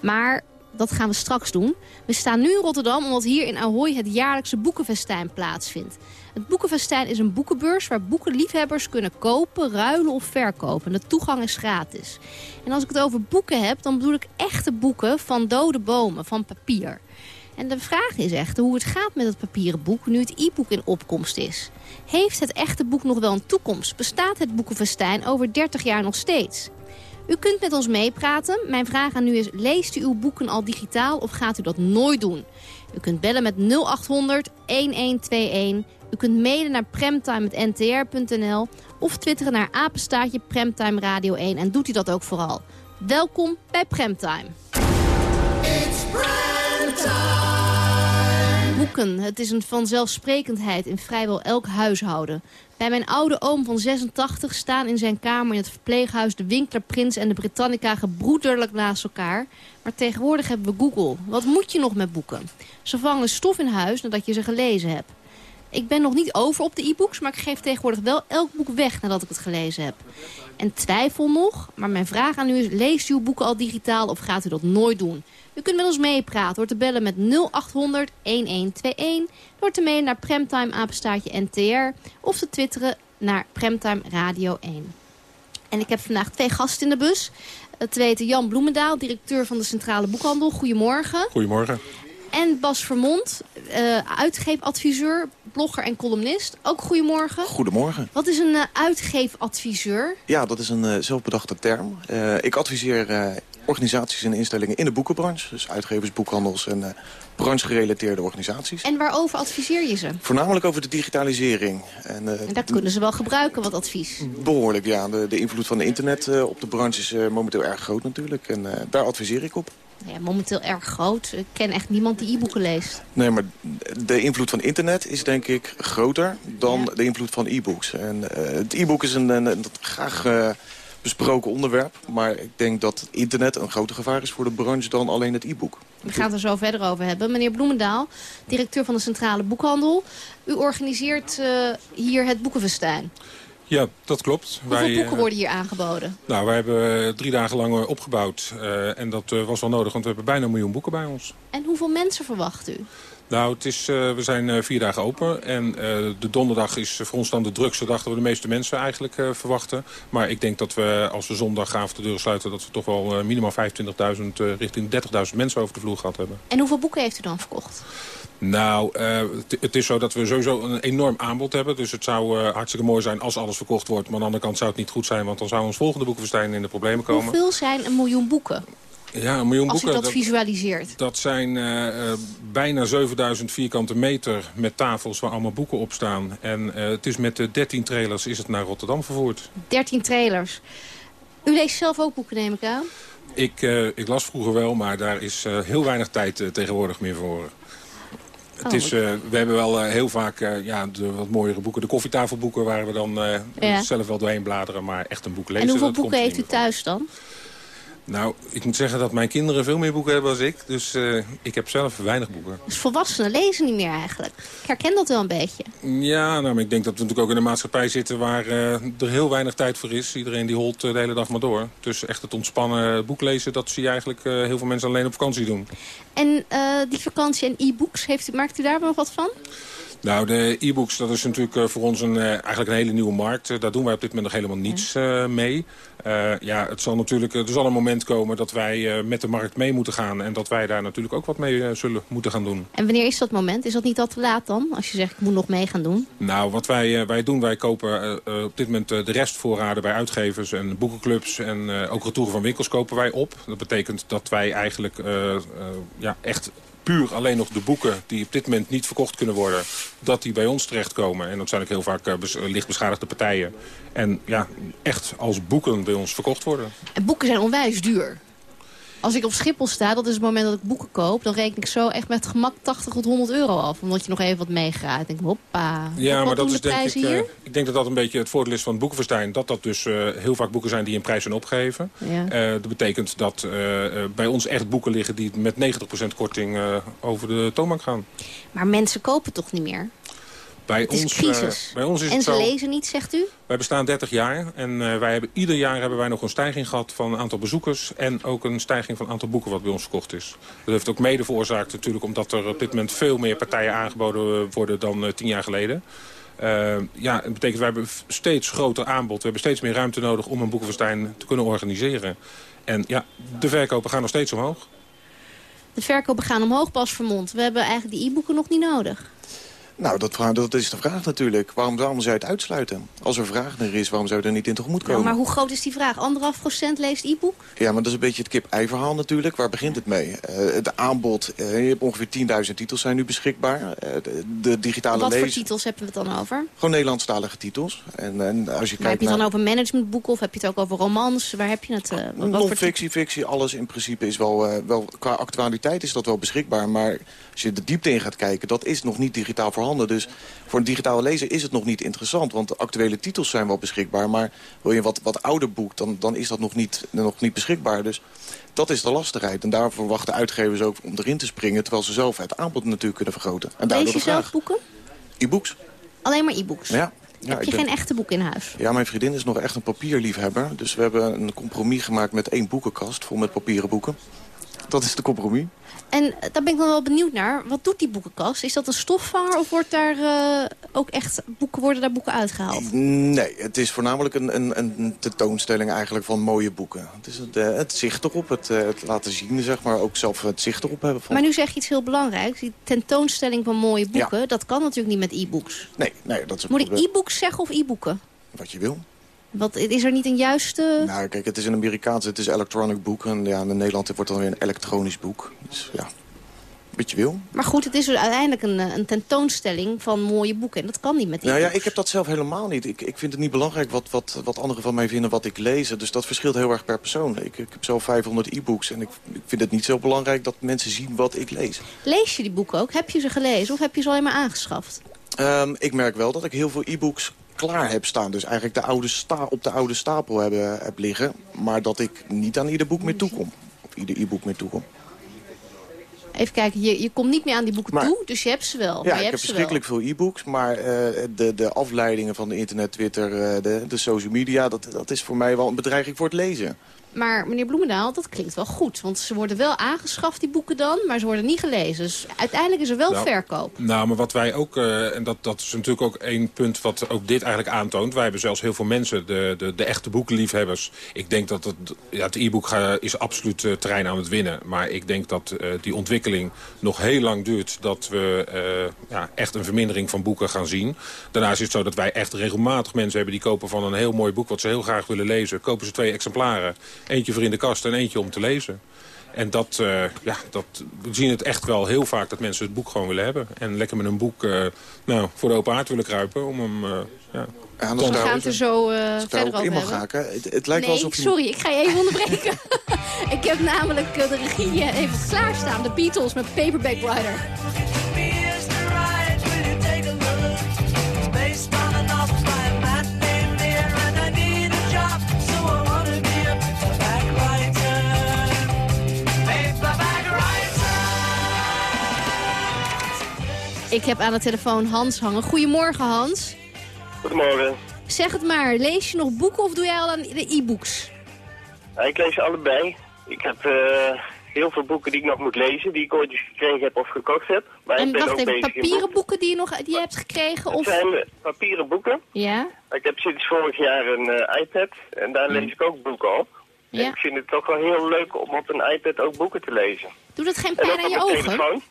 Maar dat gaan we straks doen. We staan nu in Rotterdam omdat hier in Ahoy het jaarlijkse boekenfestijn plaatsvindt. Het Boekenfestijn is een boekenbeurs waar boekenliefhebbers kunnen kopen, ruilen of verkopen. De toegang is gratis. En als ik het over boeken heb, dan bedoel ik echte boeken van dode bomen, van papier. En de vraag is echt hoe het gaat met het papieren boek nu het e-book in opkomst is. Heeft het echte boek nog wel een toekomst? Bestaat het Boekenfestijn over 30 jaar nog steeds? U kunt met ons meepraten. Mijn vraag aan u is, leest u uw boeken al digitaal of gaat u dat nooit doen? U kunt bellen met 0800 1121. U kunt mailen naar premtime.ntr.nl of twitteren naar apenstaatje Premtime Radio 1. En doet u dat ook vooral. Welkom bij Premtime. Boeken, het is een vanzelfsprekendheid in vrijwel elk huishouden. Bij mijn oude oom van 86 staan in zijn kamer in het verpleeghuis... de Winkler Prins en de Britannica gebroederlijk naast elkaar. Maar tegenwoordig hebben we Google. Wat moet je nog met boeken? Ze vangen stof in huis nadat je ze gelezen hebt. Ik ben nog niet over op de e-books, maar ik geef tegenwoordig wel elk boek weg nadat ik het gelezen heb. En twijfel nog, maar mijn vraag aan u is, leest u uw boeken al digitaal of gaat u dat nooit doen? U kunt met ons meepraten door te bellen met 0800 1121, door te mailen naar Premtime NTR of te twitteren naar Premtime Radio 1. En ik heb vandaag twee gasten in de bus. Het weten Jan Bloemendaal, directeur van de Centrale Boekhandel. Goedemorgen. Goedemorgen. En Bas Vermond, uh, uitgeefadviseur, blogger en columnist. Ook goedemorgen. Goedemorgen. Wat is een uh, uitgeefadviseur? Ja, dat is een zelfbedachte term. ik adviseer organisaties en instellingen in de boekenbranche. Dus uitgevers, boekhandels en uh, branchegerelateerde organisaties. En waarover adviseer je ze? Voornamelijk over de digitalisering. En, uh, en dat kunnen ze wel gebruiken, wat advies? Behoorlijk, ja. De, de invloed van de internet uh, op de branche is momenteel erg groot natuurlijk. En daar adviseer ik op. Ja, momenteel erg groot. Ik ken echt niemand die e-boeken leest. Nee, maar de invloed van internet is denk ik groter dan ja. de invloed van e-books. En het e-book is een, een, een graag besproken onderwerp. Maar ik denk dat internet een groter gevaar is voor de branche dan alleen het e-book. We gaan het er zo verder over hebben. Meneer Bloemendaal, directeur van de Centrale Boekhandel. U organiseert uh, hier het Boekenfestijn. Ja, dat klopt. Hoeveel wij, boeken worden hier aangeboden? Nou, wij hebben drie dagen lang opgebouwd. Uh, en dat uh, was wel nodig, want we hebben bijna een miljoen boeken bij ons. En hoeveel mensen verwacht u? Nou, het is, uh, we zijn uh, vier dagen open. En uh, de donderdag is voor ons dan de drukste dag dat we de meeste mensen eigenlijk verwachten. Maar ik denk dat we, als we zondagavond de deuren sluiten... dat we toch wel minimaal 25.000 richting 30.000 mensen over de vloer gehad hebben. En hoeveel boeken heeft u dan verkocht? Nou, het, het, is zo dat we sowieso een enorm aanbod hebben. Dus het zou hartstikke mooi zijn als alles verkocht wordt. Maar aan de andere kant zou het niet goed zijn... want dan zou ons volgende boekenverstijn in de problemen komen. Hoeveel zijn een miljoen boeken? Ja, een miljoen Als boeken. dat, visualiseert. Dat zijn uh, uh, bijna 7000 vierkante meter met tafels waar allemaal boeken op staan. En uh, het is met de 13 trailers is het naar Rotterdam vervoerd. 13 trailers. U leest zelf ook boeken, neem ik aan? Ik, ik las vroeger wel, maar daar is heel weinig tijd tegenwoordig meer voor. Het Oh, is, uh, we hebben wel uh, heel vaak uh, ja, de wat mooiere boeken. De koffietafelboeken waar we dan ja. zelf wel doorheen bladeren. Maar echt een boek lezen. En hoeveel boeken heeft u thuis dan? Nou, ik moet zeggen dat mijn kinderen veel meer boeken hebben dan ik. Dus ik heb zelf weinig boeken. Dus volwassenen lezen niet meer eigenlijk. Ik herken dat wel een beetje. Ja, nou, maar ik denk dat we natuurlijk ook in een maatschappij zitten... waar er heel weinig tijd voor is. Iedereen die holt de hele dag maar door. Dus echt het ontspannen boek lezen... dat zie je eigenlijk heel veel mensen alleen op vakantie doen. En die vakantie en e-books, maakt u daar nog wat van? Nou, de e-books, dat is natuurlijk voor ons een, eigenlijk een hele nieuwe markt. Daar doen wij op dit moment nog helemaal niets mee. Ja, het zal natuurlijk, er zal een moment komen dat wij met de markt mee moeten gaan. En dat wij daar natuurlijk ook wat mee zullen moeten gaan doen. En wanneer is dat moment? Is dat niet al te laat dan? Als je zegt, ik moet nog mee gaan doen? Nou, wat wij, wij doen, wij kopen op dit moment de restvoorraden bij uitgevers en boekenclubs. En ook retouren van winkels kopen wij op. Dat betekent dat wij eigenlijk ja, echt puur alleen nog de boeken die op dit moment niet verkocht kunnen worden... dat die bij ons terechtkomen. En dat zijn ook heel vaak uh, bes licht beschadigde partijen. En ja, echt als boeken bij ons verkocht worden. En boeken zijn onwijs duur. Als ik op Schiphol sta, dat is het moment dat ik boeken koop... dan reken ik zo echt met gemak 80 tot 100 euro af. Omdat je nog even wat meegaat. Ik denk, hoppa. Ja, wat maar dat doen is de denk ik... prijzen hier? Uh, ik denk dat dat een beetje het voordeel is van het boekenverstijn. Dat dat dus uh, heel vaak boeken zijn die in prijs zijn opgegeven. Ja. Uh, dat betekent dat bij ons echt boeken liggen die met 90% korting over de toonbank gaan. Maar mensen kopen toch niet meer? Bij het is ons, crisis. bij ons is en het ze zo, lezen niet, zegt u? Wij bestaan 30 jaar en uh, wij hebben, ieder jaar hebben wij nog een stijging gehad van een aantal bezoekers... en ook een stijging van het aantal boeken wat bij ons verkocht is. Dat heeft ook mede veroorzaakt natuurlijk omdat er op dit moment veel meer partijen aangeboden worden dan uh, tien jaar geleden. Ja, het betekent wij hebben steeds groter aanbod. We hebben steeds meer ruimte nodig om een boekenfestijn te kunnen organiseren. En ja, de verkopen gaan nog steeds omhoog. De verkopen gaan omhoog, pas vermond. We hebben eigenlijk die e-boeken nog niet nodig. Nou, dat, dat, is de vraag natuurlijk. Waarom, waarom zou je het uitsluiten? Als er vraag er is, waarom zou je er niet in tegemoet komen? Ja, maar hoe groot is die vraag? Anderhalf procent leest e-book? Ja, maar dat is een beetje het kip-ei-verhaal natuurlijk. Waar begint het mee? Uh, het aanbod, uh, je hebt ongeveer 10.000 titels zijn nu beschikbaar. Uh, de, de, digitale Wat lees... voor titels hebben we het dan over? Gewoon Nederlandstalige titels. En, en als je maar heb je het naar... dan over managementboeken of heb je het ook over romans? Waar heb je het? Non-fictie, fictie, alles in principe is wel, wel... Qua actualiteit is dat wel beschikbaar. Maar als je de diepte in gaat kijken, dat is nog niet digitaal voorhanden. Dus voor een digitale lezer is het nog niet interessant. Want de actuele titels zijn wel beschikbaar. Maar wil je een wat, wat ouder boek, dan, dan is dat nog niet, nog niet beschikbaar. Dus dat is de lastigheid. En daarvoor verwachten uitgevers ook om erin te springen... terwijl ze zelf het aanbod natuurlijk kunnen vergroten. En Lees je zelf boeken? E-books. Alleen maar e-books? Ja. Ja, Heb je geen echte boeken in huis? Ja, mijn vriendin is nog echt een papierliefhebber. Dus we hebben een compromis gemaakt met één boekenkast vol met papieren boeken. Dat is de compromis. En eh, daar ben ik dan wel benieuwd naar. Wat doet die boekenkast? Is dat een stofvanger of wordt daar eh, ook echt boeken, worden daar boeken uitgehaald? Nee, het is voornamelijk een, een, een tentoonstelling eigenlijk van mooie boeken. Het is het, eh, het zicht erop, het, het laten zien, zeg maar. Ook zelf het zicht erop hebben. Van... Maar nu zeg je iets heel belangrijks. Die tentoonstelling van mooie boeken, dat kan natuurlijk niet met e-books. Nee, nee, dat is Moet ik e-books zeggen of e-boeken? Wat je wil. Wat, is er niet een juiste... Nou, kijk, het is een Amerikaans, het is electronic boek. En ja, in Nederland wordt dan weer een elektronisch boek. Dus ja, wat je wil. Maar goed, het is dus uiteindelijk een, eh, een tentoonstelling van mooie boeken. En dat kan niet met Nou e-books. ja, ik heb dat zelf helemaal niet. Ik, ik vind het niet belangrijk wat, wat, wat anderen van mij vinden wat ik lees. Dus dat verschilt heel erg per persoon. Ik, ik heb zelf 500 e-books en ik, ik vind het niet zo belangrijk dat mensen zien wat ik lees. Lees je die boeken ook? Heb je ze gelezen of heb je ze alleen maar aangeschaft? Ehm, ik merk wel dat ik heel veel e-books klaar heb staan. Dus eigenlijk de oude sta op de oude stapel hebben, heb liggen. Maar dat ik niet aan ieder boek meer toekom. Of ieder e-book meer toekom. Even kijken, je, je komt niet meer aan die boeken Maar- toe, dus je hebt ze wel. maar Ja, je ik hebt heb wel. verschrikkelijk veel e-books. Maar eh, de, de afleidingen van de internet, Twitter, eh, de, de social media... Dat, dat is voor mij wel een bedreiging voor het lezen. Maar meneer Bloemendaal, dat klinkt wel goed. Want ze worden wel aangeschaft, die boeken dan, maar ze worden niet gelezen. Dus uiteindelijk is er wel Nou, verkoop. Nou, maar wat wij ook, eh, en dat, dat is natuurlijk ook één punt wat ook dit eigenlijk aantoont. Wij hebben zelfs heel veel mensen, de, de, de echte boekenliefhebbers. Ik denk dat het, ja, het e-book is absoluut eh, terrein aan het winnen. Maar ik denk dat eh, die ontwikkeling nog heel lang duurt. Dat we ja, echt een vermindering van boeken gaan zien. Daarnaast is het zo dat wij echt regelmatig mensen hebben... die kopen van een heel mooi boek wat ze heel graag willen lezen. Kopen ze twee exemplaren. Eentje voor in de kast en eentje om te lezen. En dat, eh, ja, dat, we zien het echt wel heel vaak dat mensen het boek gewoon willen hebben. En lekker met een boek eh, nou, voor de open aard willen kruipen. Om hem, eh ja, Ja, We gaan het er zo eh, verder over mag hebben. haken. Het, het lijkt wel alsof je... sorry, ik ga je even onderbreken. ik heb namelijk de regie even klaarstaan. De Beatles met Paperback Writer. Ik heb aan de telefoon Hans hangen. Goedemorgen Hans. Goedemorgen. Zeg het maar, lees je nog boeken of doe jij al aan de e-books? Ja, ik lees allebei. Ik heb eh, heel veel boeken die ik nog moet lezen, die ik ooit eens gekregen heb of gekocht heb. Maar En ik ben wacht ook even, bezig papieren boeken. boeken die je nog die je hebt gekregen? Het Of... zijn eh, papieren boeken. Ja? Ik heb sinds vorig jaar een eh, iPad en daar lees ik ook boeken op. En Ja. ik vind het toch wel heel leuk om op een iPad ook boeken te lezen. Doe dat geen En pijn aan je ogen? telefoon.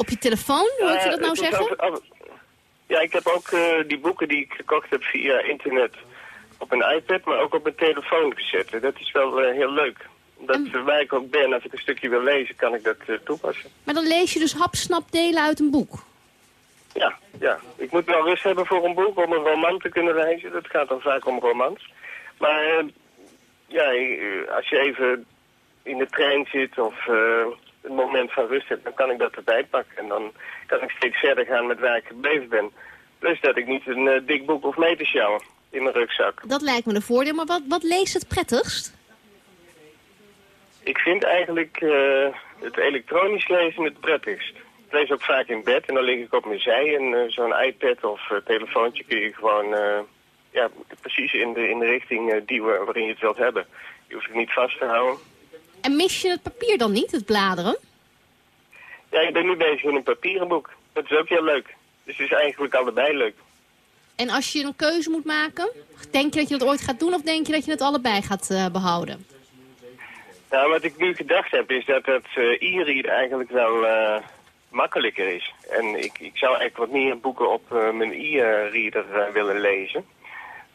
Op je telefoon? Hoe moet je dat nou zeggen? ja, ik heb ook eh, die boeken die ik gekocht heb via internet op een iPad, maar ook op mijn telefoon gezet. Dat is wel eh, heel leuk. Dat eh, waar ik ook ben, als ik een stukje wil lezen, kan ik dat eh, toepassen. Maar dan lees je dus hapsnap delen uit een boek. Ja, ja. Ik moet wel rust hebben voor een boek om een roman te kunnen lezen. Dat gaat dan vaak om romans. Maar ja, als je even in de trein zit of een moment van rust hebt, dan kan ik dat erbij pakken. En dan kan ik steeds verder gaan met waar ik gebleven ben. Dus dat ik niet een eh, dik boek mee te sjouwen in mijn rugzak. Dat lijkt me een voordeel. Maar wat, wat leest het prettigst? Ik vind eigenlijk eh, het elektronisch lezen het prettigst. Ik lees ook vaak in bed en dan lig ik op mijn zij en eh, zo'n iPad of telefoontje kun je gewoon ja, precies in de, in de richting die waar- waarin je het wilt hebben. Je hoeft het niet vast te houden. En mis je het papier dan niet, het bladeren? Ja, ik ben nu bezig met een papieren boek. Dat is ook heel leuk. Dus het is eigenlijk allebei leuk. En als je een keuze moet maken, denk je dat je dat ooit gaat doen of denk je dat je het allebei gaat eh, behouden? Nou, wat ik nu gedacht heb is dat het eh e-reader eigenlijk wel eh, makkelijker is. En ik, ik zou eigenlijk wat meer boeken op eh, mijn e-reader eh, willen lezen.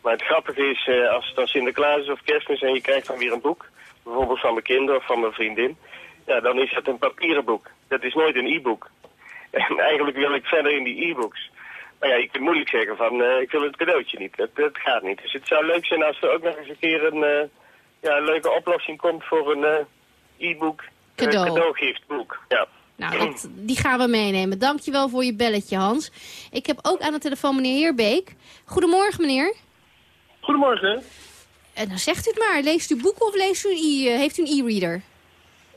Maar het grappige is, eh, als het dan Sinterklaas is of kerstmis en je krijgt dan weer een boek, bijvoorbeeld van mijn kinderen of van mijn vriendin, ja, dan is dat een papieren boek. Dat is nooit een e-book. En eigenlijk wil ik verder in die e-books. Maar ja, je kunt moeilijk zeggen van, eh, ik wil het cadeautje niet. Dat, dat gaat niet. Dus het zou leuk zijn als er ook nog eens een keer een, eh, ja, een leuke oplossing komt voor een eh, e-book. Cadeau. cadeaugiftboek. Ja. Nou, dat, die gaan we meenemen. Dankjewel voor je belletje, Hans. Ik heb ook aan de telefoon meneer Heerbeek. Goedemorgen, meneer. Goedemorgen. En dan zegt u het maar. Leest u boeken of leest u e heeft u een e-reader?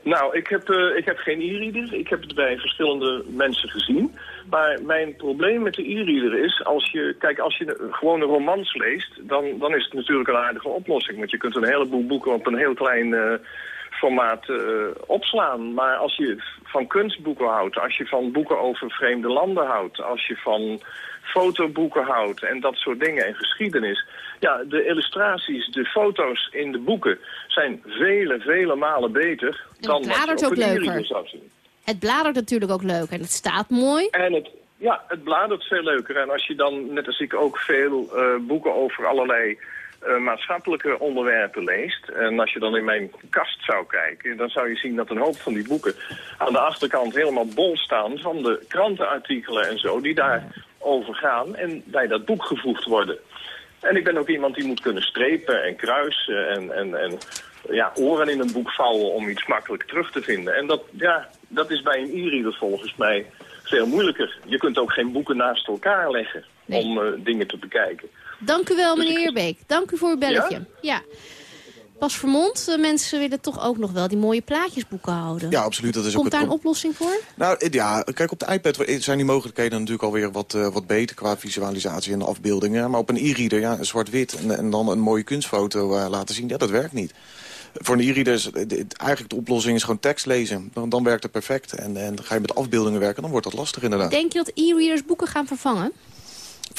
Nou, ik heb, eh, ik heb geen e-reader. Ik heb het bij verschillende mensen gezien. Maar mijn probleem met de e-reader is, als je, kijk, als je gewoon een romans leest, dan, dan is het natuurlijk een aardige oplossing. Want je kunt een heleboel boeken op een heel klein eh, formaat opslaan. Maar als je van kunstboeken houdt, als je van boeken over vreemde landen houdt, als je van fotoboeken houdt en dat soort dingen en geschiedenis. Ja, de illustraties, de foto's in de boeken zijn vele, vele malen beter dan wat je op ook leuker. zou zien. Het bladert natuurlijk ook leuk en het staat mooi. En het, ja, het bladert veel leuker. En als je dan, net als ik ook, veel eh, boeken over allerlei eh, maatschappelijke onderwerpen leest... en als je dan in mijn kast zou kijken... dan zou je zien dat een hoop van die boeken aan de achterkant helemaal bol staan... van de krantenartikelen en zo die daarover gaan en bij dat boek gevoegd worden. En ik ben ook iemand die moet kunnen strepen en kruisen en, en, en ja, oren in een boek vouwen om iets makkelijk terug te vinden. En dat, ja, dat is bij een e-reader volgens mij veel moeilijker. Je kunt ook geen boeken naast elkaar leggen. om eh, dingen te bekijken. Dank u wel, Dus meneer Eerbeek. Dank u voor uw belletje. Ja. Pas vermond, mensen willen toch ook nog wel die mooie plaatjesboeken houden. Ja, absoluut. Dat is ook Komt het daar een oplossing voor? Nou eh, ja, kijk, op de iPad zijn die mogelijkheden natuurlijk alweer wat, eh, wat beter qua visualisatie en afbeeldingen. Maar op een e-reader, ja, zwart-wit en, en dan een mooie kunstfoto eh, laten zien, ja, dat werkt niet. Voor een e-reader is eigenlijk de oplossing is gewoon tekst lezen. Dan, dan werkt het perfect. En, en dan ga je met afbeeldingen werken, dan wordt dat lastig inderdaad. Denk je dat e-readers boeken gaan vervangen?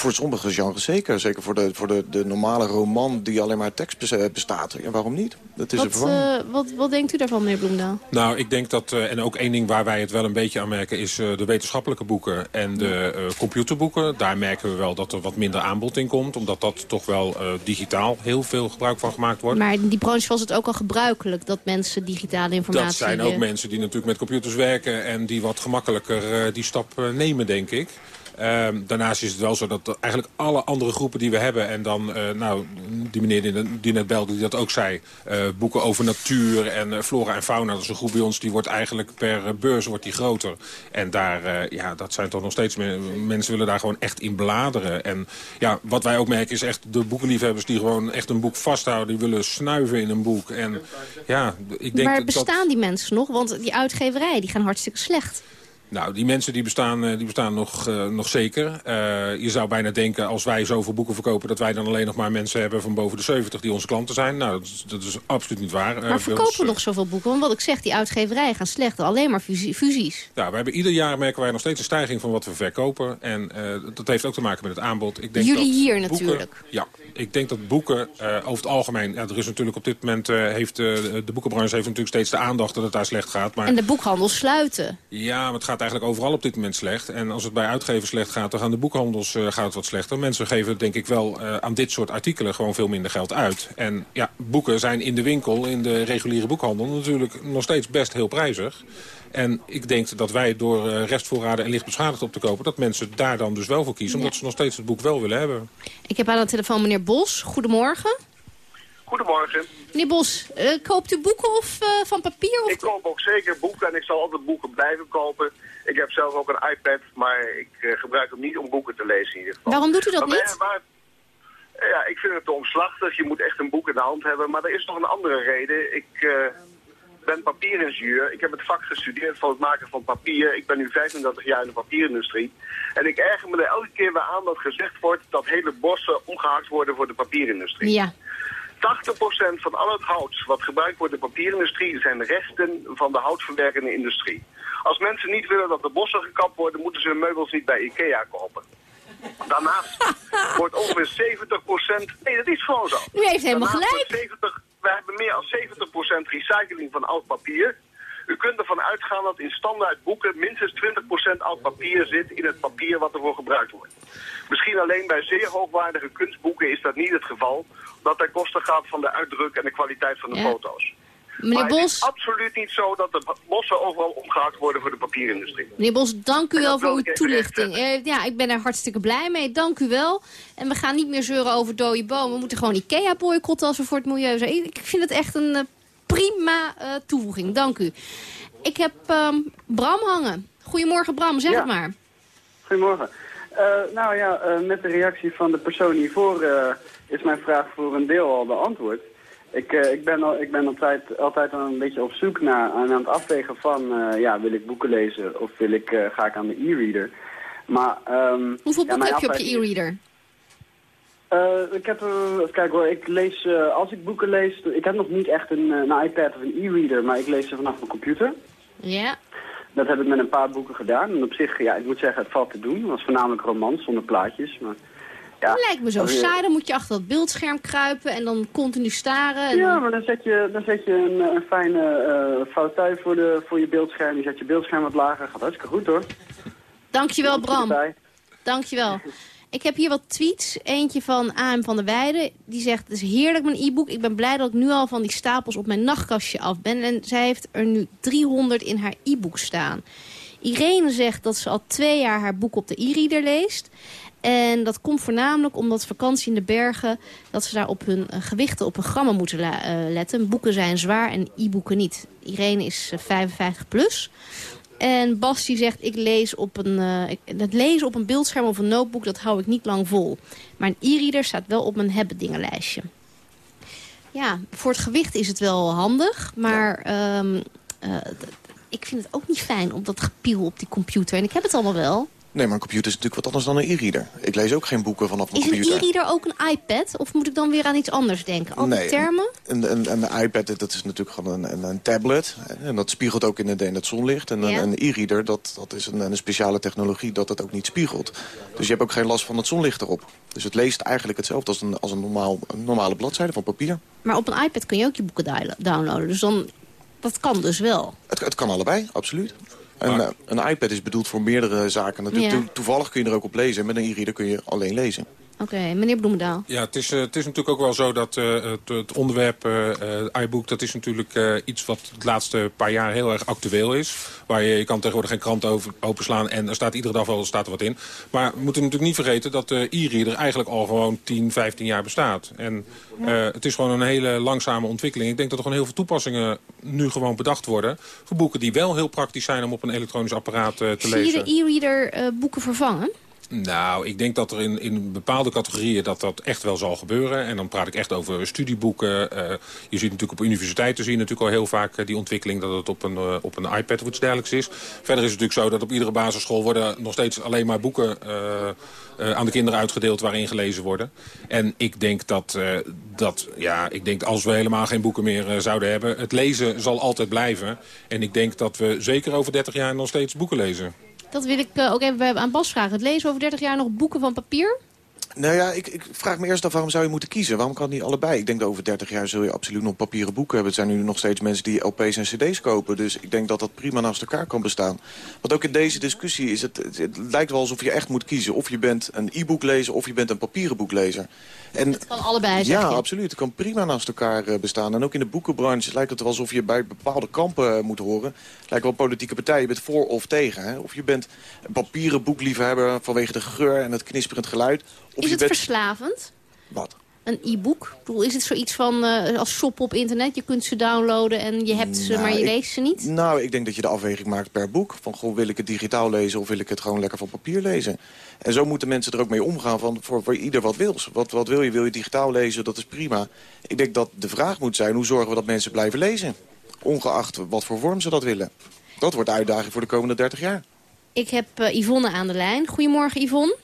Voor sommige genres zeker. Zeker voor de, voor de, de normale roman die alleen maar tekst eh, bestaat. Ja, waarom niet? Dat is een Wat, vervanging. eh, wat, wat denkt u daarvan, meneer Bloemdaal? Nou, ik denk dat, eh, en ook één ding waar wij het wel een beetje aan merken... is eh, de wetenschappelijke boeken en de eh, computerboeken. Daar merken we wel dat er wat minder aanbod in komt. Omdat dat toch wel eh, digitaal heel veel gebruik van gemaakt wordt. Maar in die branche was het ook al gebruikelijk dat mensen digitale informatie... Dat zijn ook mensen die natuurlijk met computers werken... en die wat gemakkelijker eh, die stap nemen, denk ik. Ehm, daarnaast is het wel zo dat eigenlijk alle andere groepen die we hebben... en dan, eh, nou, die meneer die, die net belde, die dat ook zei... eh, boeken over natuur en eh, flora en fauna, dat is een groep bij ons... die wordt eigenlijk per beurs wordt die groter. En daar, ja, dat zijn toch nog steeds... meer- mensen willen daar gewoon echt in bladeren. En ja, wat wij ook merken is echt de boekenliefhebbers... die gewoon echt een boek vasthouden, die willen snuiven in een boek. En ja, ik denk maar dat- bestaan die mensen nog? Want die uitgeverijen die gaan hartstikke slecht. Nou, die mensen die bestaan, eh, die bestaan nog, eh, nog zeker. Eh, je zou bijna denken, als wij zoveel boeken verkopen... dat wij dan alleen nog maar mensen hebben van boven de 70 die onze klanten zijn. Nou, dat is, dat is absoluut niet waar. Maar bij verkopen ons, we nog zoveel boeken? Want wat ik zeg, die uitgeverijen gaan slecht. Alleen maar fusie- fusies. Ja, we hebben ieder jaar merken wij nog steeds een stijging van wat we verkopen. En dat heeft ook te maken met het aanbod. Ik denk Jullie dat hier boeken- natuurlijk. Ja, ik denk dat boeken over het algemeen... Ja, er is natuurlijk op dit moment... heeft, de boekenbranche heeft natuurlijk steeds de aandacht dat het daar slecht gaat. Maar En de boekhandels sluiten. Ja, maar het gaat eigenlijk overal op dit moment slecht. En als het bij uitgevers slecht gaat, dan gaan de boekhandels eh, gaat het wat slechter. Mensen geven denk ik wel eh, aan dit soort artikelen gewoon veel minder geld uit. En ja, boeken zijn in de winkel, in de reguliere boekhandel... natuurlijk nog steeds best heel prijzig. En ik denk dat wij door eh, restvoorraden en licht beschadigd op te kopen... dat mensen daar dan dus wel voor kiezen, omdat ze nog steeds het boek wel willen hebben. Ik heb aan de telefoon meneer Bos. Goedemorgen. Goedemorgen. Meneer Bos, eh, koopt u boeken of eh, van papier? Of Ik koop ook zeker boeken en ik zal altijd boeken blijven kopen. Ik heb zelf ook een iPad, maar ik eh, gebruik hem niet om boeken te lezen in ieder geval. Waarom doet u dat Maar wij- niet? maar- ja, ik vind het te omslachtig. Je moet echt een boek in de hand hebben. Maar er is nog een andere reden. Ik ben papieringenieur. Ik heb het vak gestudeerd van het maken van papier. Ik ben nu 35 jaar in de papierindustrie. En ik erger me er elke keer weer aan dat gezegd wordt dat hele bossen omgehakt worden voor de papierindustrie. Ja. 80% van al het hout wat gebruikt wordt in de papierindustrie zijn resten van de houtverwerkende industrie. Als mensen niet willen dat de bossen gekapt worden, moeten ze hun meubels niet bij IKEA kopen. Daarnaast wordt ongeveer 70%... Nee, dat is gewoon zo. U heeft helemaal Daarnaast gelijk. wordt 70, we hebben meer dan 70% recycling van oud papier. U kunt ervan uitgaan dat in standaard boeken minstens 20% oud papier zit in het papier wat ervoor gebruikt wordt. Misschien alleen bij zeer hoogwaardige kunstboeken is dat niet het geval, omdat ten koste gaat van de uitdruk en de kwaliteit van de Ja. foto's. Meneer maar het is Bos, absoluut niet zo dat de bossen overal omgehakt worden voor de papierindustrie. meneer Bos, dank u wel voor uw toelichting. Eh, ja, ik ben er hartstikke blij mee. Dank u wel. En we gaan niet meer zeuren over dode bomen. We moeten gewoon IKEA boycotten als we voor het milieu zijn. Ik ik vind het echt een eh, prima eh, toevoeging. Dank u. Ik heb ehm, Bram hangen. Goedemorgen Bram, zeg Ja. het maar. Goedemorgen. Eh, nou ja, eh, met de reactie van de persoon hiervoor is mijn vraag voor een deel al beantwoord. Ik, ik ben, al, ik ben altijd, altijd al een beetje op zoek naar aan het afwegen van, ja, wil ik boeken lezen of wil ik, ga ik aan de e-reader. Maar, ehm, Hoeveel boeken heb je op je e-reader? Eh, ik heb, eh, kijken hoor, ik lees, eh, als ik boeken lees, ik heb nog niet echt een, een iPad of een e-reader, maar ik lees ze vanaf mijn computer. Ja. Dat heb ik met een paar boeken gedaan. En op zich, ja, ik moet zeggen, het valt te doen. Het was voornamelijk romans zonder plaatjes. Maar, ja, Dat lijkt me zo je- saai. Dan moet je achter dat beeldscherm kruipen en dan continu staren. En Ja, maar dan zet je, dan zet je een, een fijne fauteuil voor, de, voor je beeldscherm. Je zet je beeldscherm wat lager. Gaat hartstikke goed hoor. Dankjewel Bram. Dankjewel. Ik heb hier wat tweets. Eentje van A.M. van der Weijden. Die zegt, het is heerlijk mijn e-book. Ik ben blij dat ik nu al van die stapels op mijn nachtkastje af ben. En zij heeft er nu 300 in haar e-book staan. Irene zegt dat ze al twee jaar haar boek op de e-reader leest. En dat komt voornamelijk omdat vakantie in de bergen... dat ze daar op hun eh, gewichten op programma moeten la- eh, letten. Boeken zijn zwaar en e-boeken niet. Irene is eh, 55 plus. En Bas die zegt, ik lees op een, eh, ik, het lezen op een beeldscherm of een notebook, dat hou ik niet lang vol. Maar een e-reader staat wel op mijn hebben dingenlijstje. Ja, voor het gewicht is het wel handig, maar ehm, eh, ik vind het ook niet fijn op dat gepiel op die computer. En ik heb het allemaal wel. Nee, maar een computer is natuurlijk wat anders dan een e-reader. Ik lees ook geen boeken vanaf mijn Is een computer. e-reader ook een iPad? Of moet ik dan weer aan iets anders denken? Al die Nee, termen? Een, een, een iPad dat is natuurlijk gewoon een, een, een tablet. En dat spiegelt ook in het, in het zonlicht. En een, Ja. een e-reader dat, dat is een, een speciale technologie dat het ook niet spiegelt. Dus je hebt ook geen last van het zonlicht erop. Dus het leest eigenlijk hetzelfde als een, als een, normaal, een normale bladzijde van papier. Maar op een iPad kun je ook je boeken downlo- downloaden. Dus dan, dat kan dus wel. Het, het kan allebei, absoluut. En, eh, een iPad is bedoeld voor meerdere zaken. Natuurlijk, Ja. to- toevallig kun je er ook op lezen. Met een e-reader kun je alleen lezen. Oké, meneer Bloemendaal. Ja, het is, eh, het is natuurlijk ook wel zo dat eh, het, het onderwerp eh, eh, iBook... dat is natuurlijk eh, iets wat de laatste paar jaar heel erg actueel is. Waar je, je kan tegenwoordig geen krant over, openslaan... en er staat iedere dag wel staat er wat in. Maar we moeten natuurlijk niet vergeten dat de e-reader eigenlijk al gewoon 10, 15 jaar bestaat. En eh, het is gewoon een hele langzame ontwikkeling. Ik denk dat er gewoon heel veel toepassingen nu gewoon bedacht worden... voor boeken die wel heel praktisch zijn om op een elektronisch apparaat te Zie lezen. je de e-reader eh, boeken vervangen? Nou, ik denk dat er in, in bepaalde categorieën dat dat echt wel zal gebeuren. En dan praat ik echt over studieboeken. Eh, je ziet natuurlijk op universiteiten natuurlijk al heel vaak eh, die ontwikkeling... dat het op een, eh, op een iPad of iets dergelijks is. Verder is het natuurlijk zo dat op iedere basisschool worden nog steeds alleen maar boeken... aan de kinderen uitgedeeld waarin gelezen worden. En ik denk dat, dat ja, ik denk als we helemaal geen boeken meer zouden hebben... het lezen zal altijd blijven. En ik denk dat we zeker over 30 jaar nog steeds boeken lezen. Dat wil ik eh, ook even aan Bas vragen. Het lezen over 30 jaar nog boeken van papier? Nou ja, ik, ik vraag me eerst af waarom zou je moeten kiezen? Waarom kan het niet allebei? Ik denk dat over 30 jaar zul je absoluut nog papieren boeken hebben. Het zijn nu nog steeds mensen die LP's en cd's kopen. Dus ik denk dat dat prima naast elkaar kan bestaan. Want ook in deze discussie is het, het, het lijkt wel alsof je echt moet kiezen. Of je bent een e-boeklezer of je bent een papieren boeklezer. En, Het kan allebei, zeg ja, absoluut. Het kan prima naast elkaar eh, bestaan. En ook in de boekenbranche lijkt het wel alsof je bij bepaalde kampen eh, moet horen. Lijkt wel politieke partijen. Je bent voor of tegen. Hè? Of je bent een papieren boekliefhebber vanwege de geur en het knisperend geluid. Of Is je het bent... verslavend? Wat? Een e-book? Is het zoiets van eh, als shop op internet? Je kunt ze downloaden en je hebt ze, Nou, maar je ik- leest ze niet? Nou, ik denk dat je de afweging maakt per boek. Van, goh, wil ik het digitaal lezen of wil ik het gewoon lekker van papier lezen? En zo moeten mensen er ook mee omgaan van voor, voor ieder wat wil. Wat, wat wil je? Wil je digitaal lezen? Dat is prima. Ik denk dat de vraag moet zijn, hoe zorgen we dat mensen blijven lezen? Ongeacht wat voor vorm ze dat willen. Dat wordt de uitdaging voor de komende 30 jaar. Ik heb eh, Yvonne aan de lijn. Goedemorgen, Yvonne.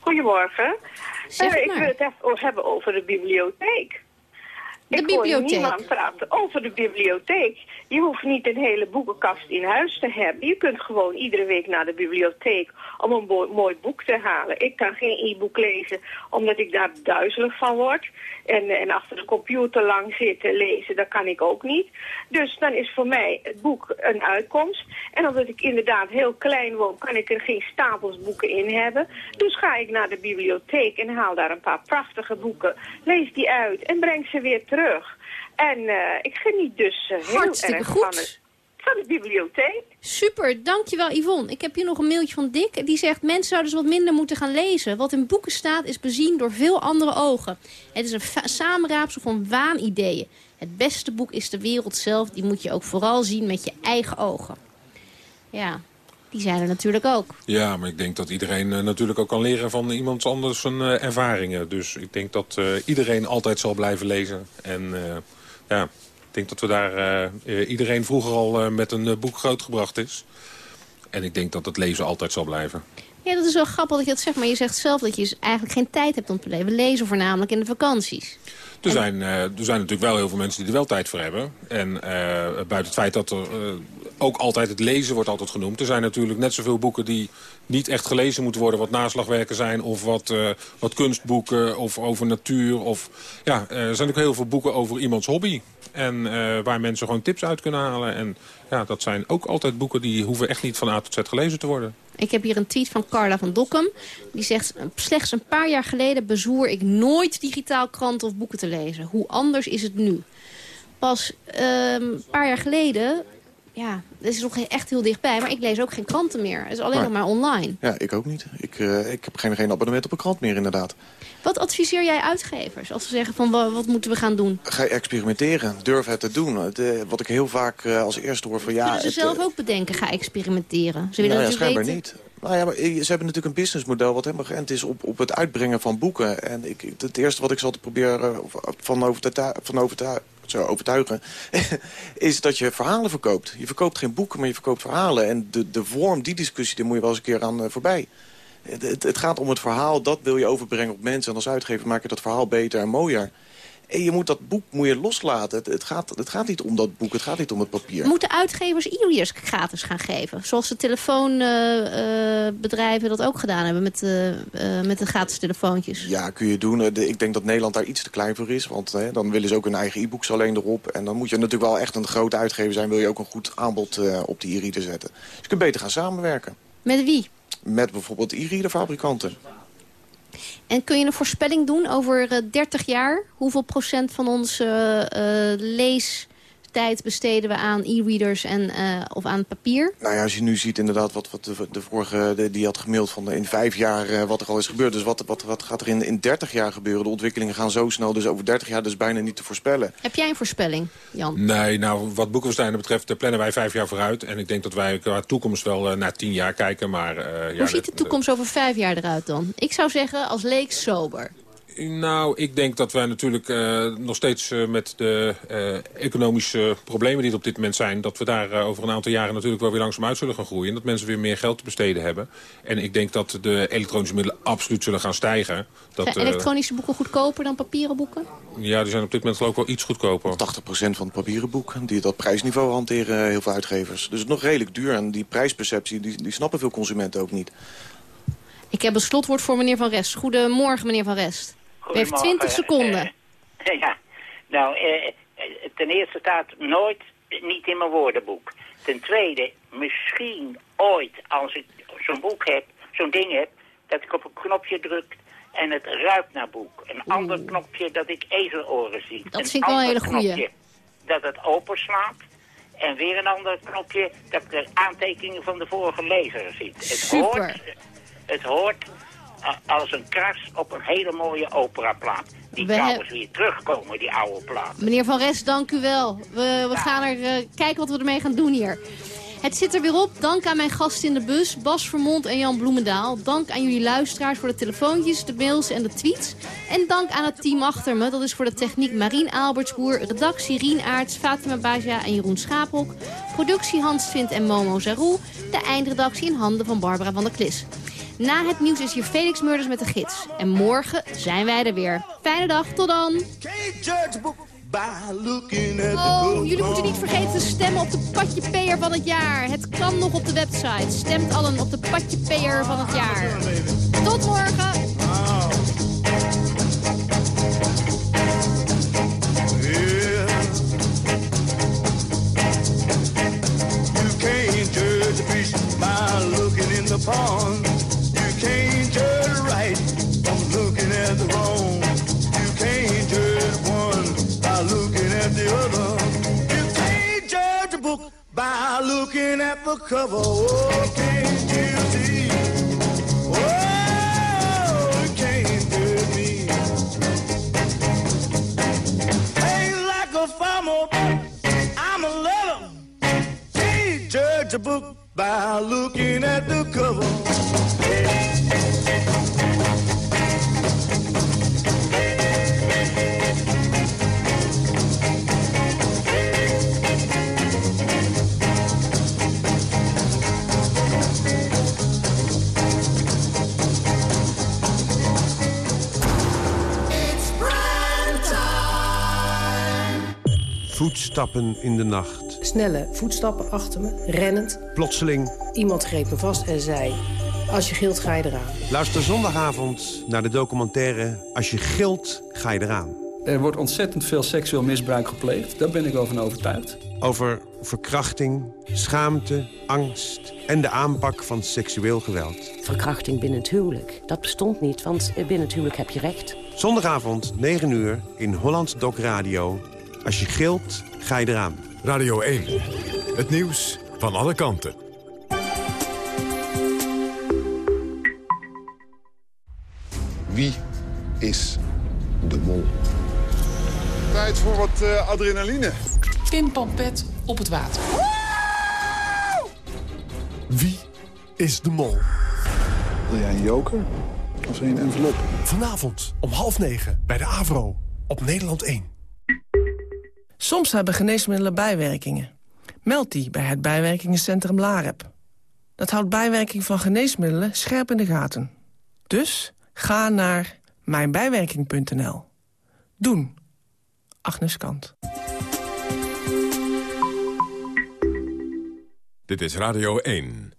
Goedemorgen. Zeg Eh, ik wil het even hebben over de bibliotheek. De ik hoor niemand praten over de bibliotheek. Je hoeft niet een hele boekenkast in huis te hebben. Je kunt gewoon iedere week naar de bibliotheek om een mooi boek te halen. Ik kan geen e-book lezen omdat ik daar duizelig van word. En, en achter de computer lang zitten lezen, dat kan ik ook niet. Dus dan is voor mij het boek een uitkomst. En omdat ik inderdaad heel klein woon, kan ik er geen stapels boeken in hebben. Dus ga ik naar de bibliotheek en haal daar een paar prachtige boeken. Lees die uit en breng ze weer terug. En eh, ik geniet dus eh, heel Hartstikke erg goed. van, het, van de bibliotheek. Super, dankjewel Yvonne. Ik heb hier nog een mailtje van Dick. Die zegt, mensen zouden dus wat minder moeten gaan lezen. Wat in boeken staat is bezien door veel andere ogen. Het is een samenraapsel van waanideeën. Het beste boek is de wereld zelf. Die moet je ook vooral zien met je eigen ogen. Ja, die zijn er natuurlijk ook. Ja, maar ik denk dat iedereen eh, natuurlijk ook kan leren van iemand anders zijn eh, ervaringen. Dus ik denk dat eh, iedereen altijd zal blijven lezen. En ja, ik denk dat we daar iedereen vroeger al met een boek grootgebracht is. En ik denk dat het lezen altijd zal blijven. Ja, dat is wel grappig dat je dat zegt. Maar je zegt zelf dat je dus eigenlijk geen tijd hebt om te lezen. We lezen voornamelijk in de vakanties. Er zijn, eh, er zijn natuurlijk wel heel veel mensen die er wel tijd voor hebben. En eh, buiten het feit dat er eh, ook altijd het lezen wordt altijd genoemd. Er zijn natuurlijk net zoveel boeken die niet echt gelezen moeten worden. Wat naslagwerken zijn of wat, wat kunstboeken of over natuur. Of, ja, er zijn ook heel veel boeken over iemands hobby. En waar mensen gewoon tips uit kunnen halen. En ja, dat zijn ook altijd boeken die hoeven echt niet van A tot Z gelezen te worden. Ik heb hier een tweet van Carla van Dokkum. Die zegt, slechts een paar jaar geleden bezwoer ik nooit digitaal kranten of boeken te lezen. Hoe anders is het nu? Pas ehm, een paar jaar geleden ja, dat is nog echt heel dichtbij. Maar ik lees ook geen kranten meer. Het is alleen nog maar online. Ja, ik ook niet. Ik, eh, ik heb geen, geen abonnement op een krant meer, inderdaad. Wat adviseer jij uitgevers als ze zeggen van wa- wat moeten we gaan doen? Ga je experimenteren. Durf het te doen. Het, eh, wat ik heel vaak eh, als eerste hoor van... ja, Kunnen ze het, zelf ook bedenken, ga experimenteren. Ze willen nou ja, schijnbaar weten... niet. Nou ja, maar ze hebben natuurlijk een businessmodel wat helemaal geënt is op, op het uitbrengen van boeken. En ik, het eerste wat ik zal te proberen van, over te, van over te, zo, overtuigen... is dat je verhalen verkoopt. Je verkoopt geen boeken, maar je verkoopt verhalen. En de, de vorm, die discussie, daar moet je wel eens een keer aan eh, voorbij. Het, het, het gaat om het verhaal, dat wil je overbrengen op mensen. En als uitgever maak je dat verhaal beter en mooier. En je moet dat boek moet je loslaten. Het, het, gaat, het gaat niet om dat boek, het gaat niet om het papier. Moeten uitgevers e-readers gratis gaan geven? Zoals de telefoonbedrijven dat ook gedaan hebben met de, eh, met de gratis telefoontjes. Ja, kun je doen. Eh, de- Ik denk dat Nederland daar iets te klein voor is. Want hè, dan willen ze ook hun eigen e-books alleen erop. En dan moet je natuurlijk wel echt een grote uitgever zijn... wil je ook een goed aanbod eh, op die e-reader zetten. Dus je kunt beter gaan samenwerken. Met wie? Met bijvoorbeeld e-readerfabrikanten. En kun je een voorspelling doen over eh, 30 jaar? Hoeveel procent van onze eh, eh, leestijd besteden we aan e-readers en, eh, of aan papier? Nou ja, als je nu ziet inderdaad wat, wat de, de vorige de- die had gemaild van in vijf jaar eh, wat er al is gebeurd. Dus wat, wat, wat gaat er in, in 30 jaar gebeuren? De ontwikkelingen gaan zo snel, dus over 30 jaar dus bijna niet te voorspellen. Heb jij een voorspelling, Jan? Nee, nou, wat boekenverstijnen betreft eh, plannen wij vijf jaar vooruit. En ik denk dat wij qua toekomst wel eh, naar tien jaar kijken. Maar, eh, ja, Hoe ziet de toekomst over vijf jaar eruit dan? Ik zou zeggen, als leek sober. Nou, ik denk dat wij natuurlijk eh, nog steeds eh, met de eh, economische problemen die er op dit moment zijn... dat we daar over een aantal jaren natuurlijk wel weer langzaam uit zullen gaan groeien. En dat mensen weer meer geld te besteden hebben. En ik denk dat de elektronische middelen absoluut zullen gaan stijgen. Dat, Zijn eh, elektronische boeken goedkoper dan papieren boeken? ja, die zijn op dit moment geloof ik wel iets goedkoper. 80% van het papieren boek, die dat prijsniveau hanteren heel veel uitgevers. Dus het is nog redelijk duur en die prijsperceptie, die, die snappen veel consumenten ook niet. Ik heb een slotwoord voor meneer Van Rest. Goedemorgen, meneer Van Rest. U heeft Goedemorgen. 20 seconden. Eh, ja, nou, eh, eh, ten eerste staat nooit eh, niet in mijn woordenboek. Ten tweede, misschien ooit als ik zo'n boek heb, zo'n ding heb, dat ik op een knopje druk en het ruikt naar boek. Een ander knopje dat ik ezeloren zie. Dat een vind ik wel een hele goeie. knopje Dat het openslaat. En weer een ander knopje dat ik de aantekeningen van de vorige lezer ziet. Het Super. hoort, het hoort als een kras op een hele mooie operaplaat. Die We trouwens weer terugkomen, die oude plaat. Meneer Van Rest, dank u wel. We, we gaan er eh, kijken wat we ermee gaan doen hier. Het zit er weer op. Dank aan mijn gasten in de bus, Bas Vermond en Jan Bloemendaal. Dank aan jullie luisteraars voor de telefoontjes, de mails en de tweets. En dank aan het team achter me. Dat is voor de techniek Marien Albertsboer, redactie Rien Aarts, Fatima Baja en Jeroen Schaaphok. Productie Hans Vint en Momo Zarou. De eindredactie in handen van Barbara van der Klis. Na het nieuws is hier Felix Murders met de gids. En morgen zijn wij er weer. Fijne dag, tot dan! Oh, jullie moeten niet vergeten te stemmen op de Patje Payer van het jaar. Het kan nog op de website. Stemt allen op de Patje Payer van het jaar. Tot morgen! Book by looking at the cover. Oh, can't you see? Oh, can't judge me. Ain't like a farmer, I'm a lover. Can't judge a book by looking at the cover. Voetstappen in de nacht. Snelle voetstappen achter me, rennend. Plotseling. Iemand greep me vast en zei... Als je gilt, ga je eraan. Luister zondagavond naar de documentaire Als je gilt, ga je eraan. Er wordt ontzettend veel seksueel misbruik gepleegd. Daar ben ik wel van overtuigd. Over verkrachting, schaamte, angst en de aanpak van seksueel geweld. Verkrachting binnen het huwelijk, dat bestond niet, want binnen het huwelijk heb je recht. Zondagavond, 9 uur, in Holland Doc Radio. Als je gilt, ga je eraan. Radio 1. Het nieuws van alle kanten. Wie is de mol? Tijd voor wat uh, adrenaline. Pim Pampet op het water. Wie is de mol? Wil jij een joker of een envelop? Vanavond om half negen bij de AVRO op Nederland 1. Soms hebben geneesmiddelen bijwerkingen. Meld die bij het bijwerkingencentrum LAREP. Dat houdt bijwerking van geneesmiddelen scherp in de gaten. Dus ga naar mijnbijwerking.nl. Doen. Agnes Kant. Dit is Radio 1.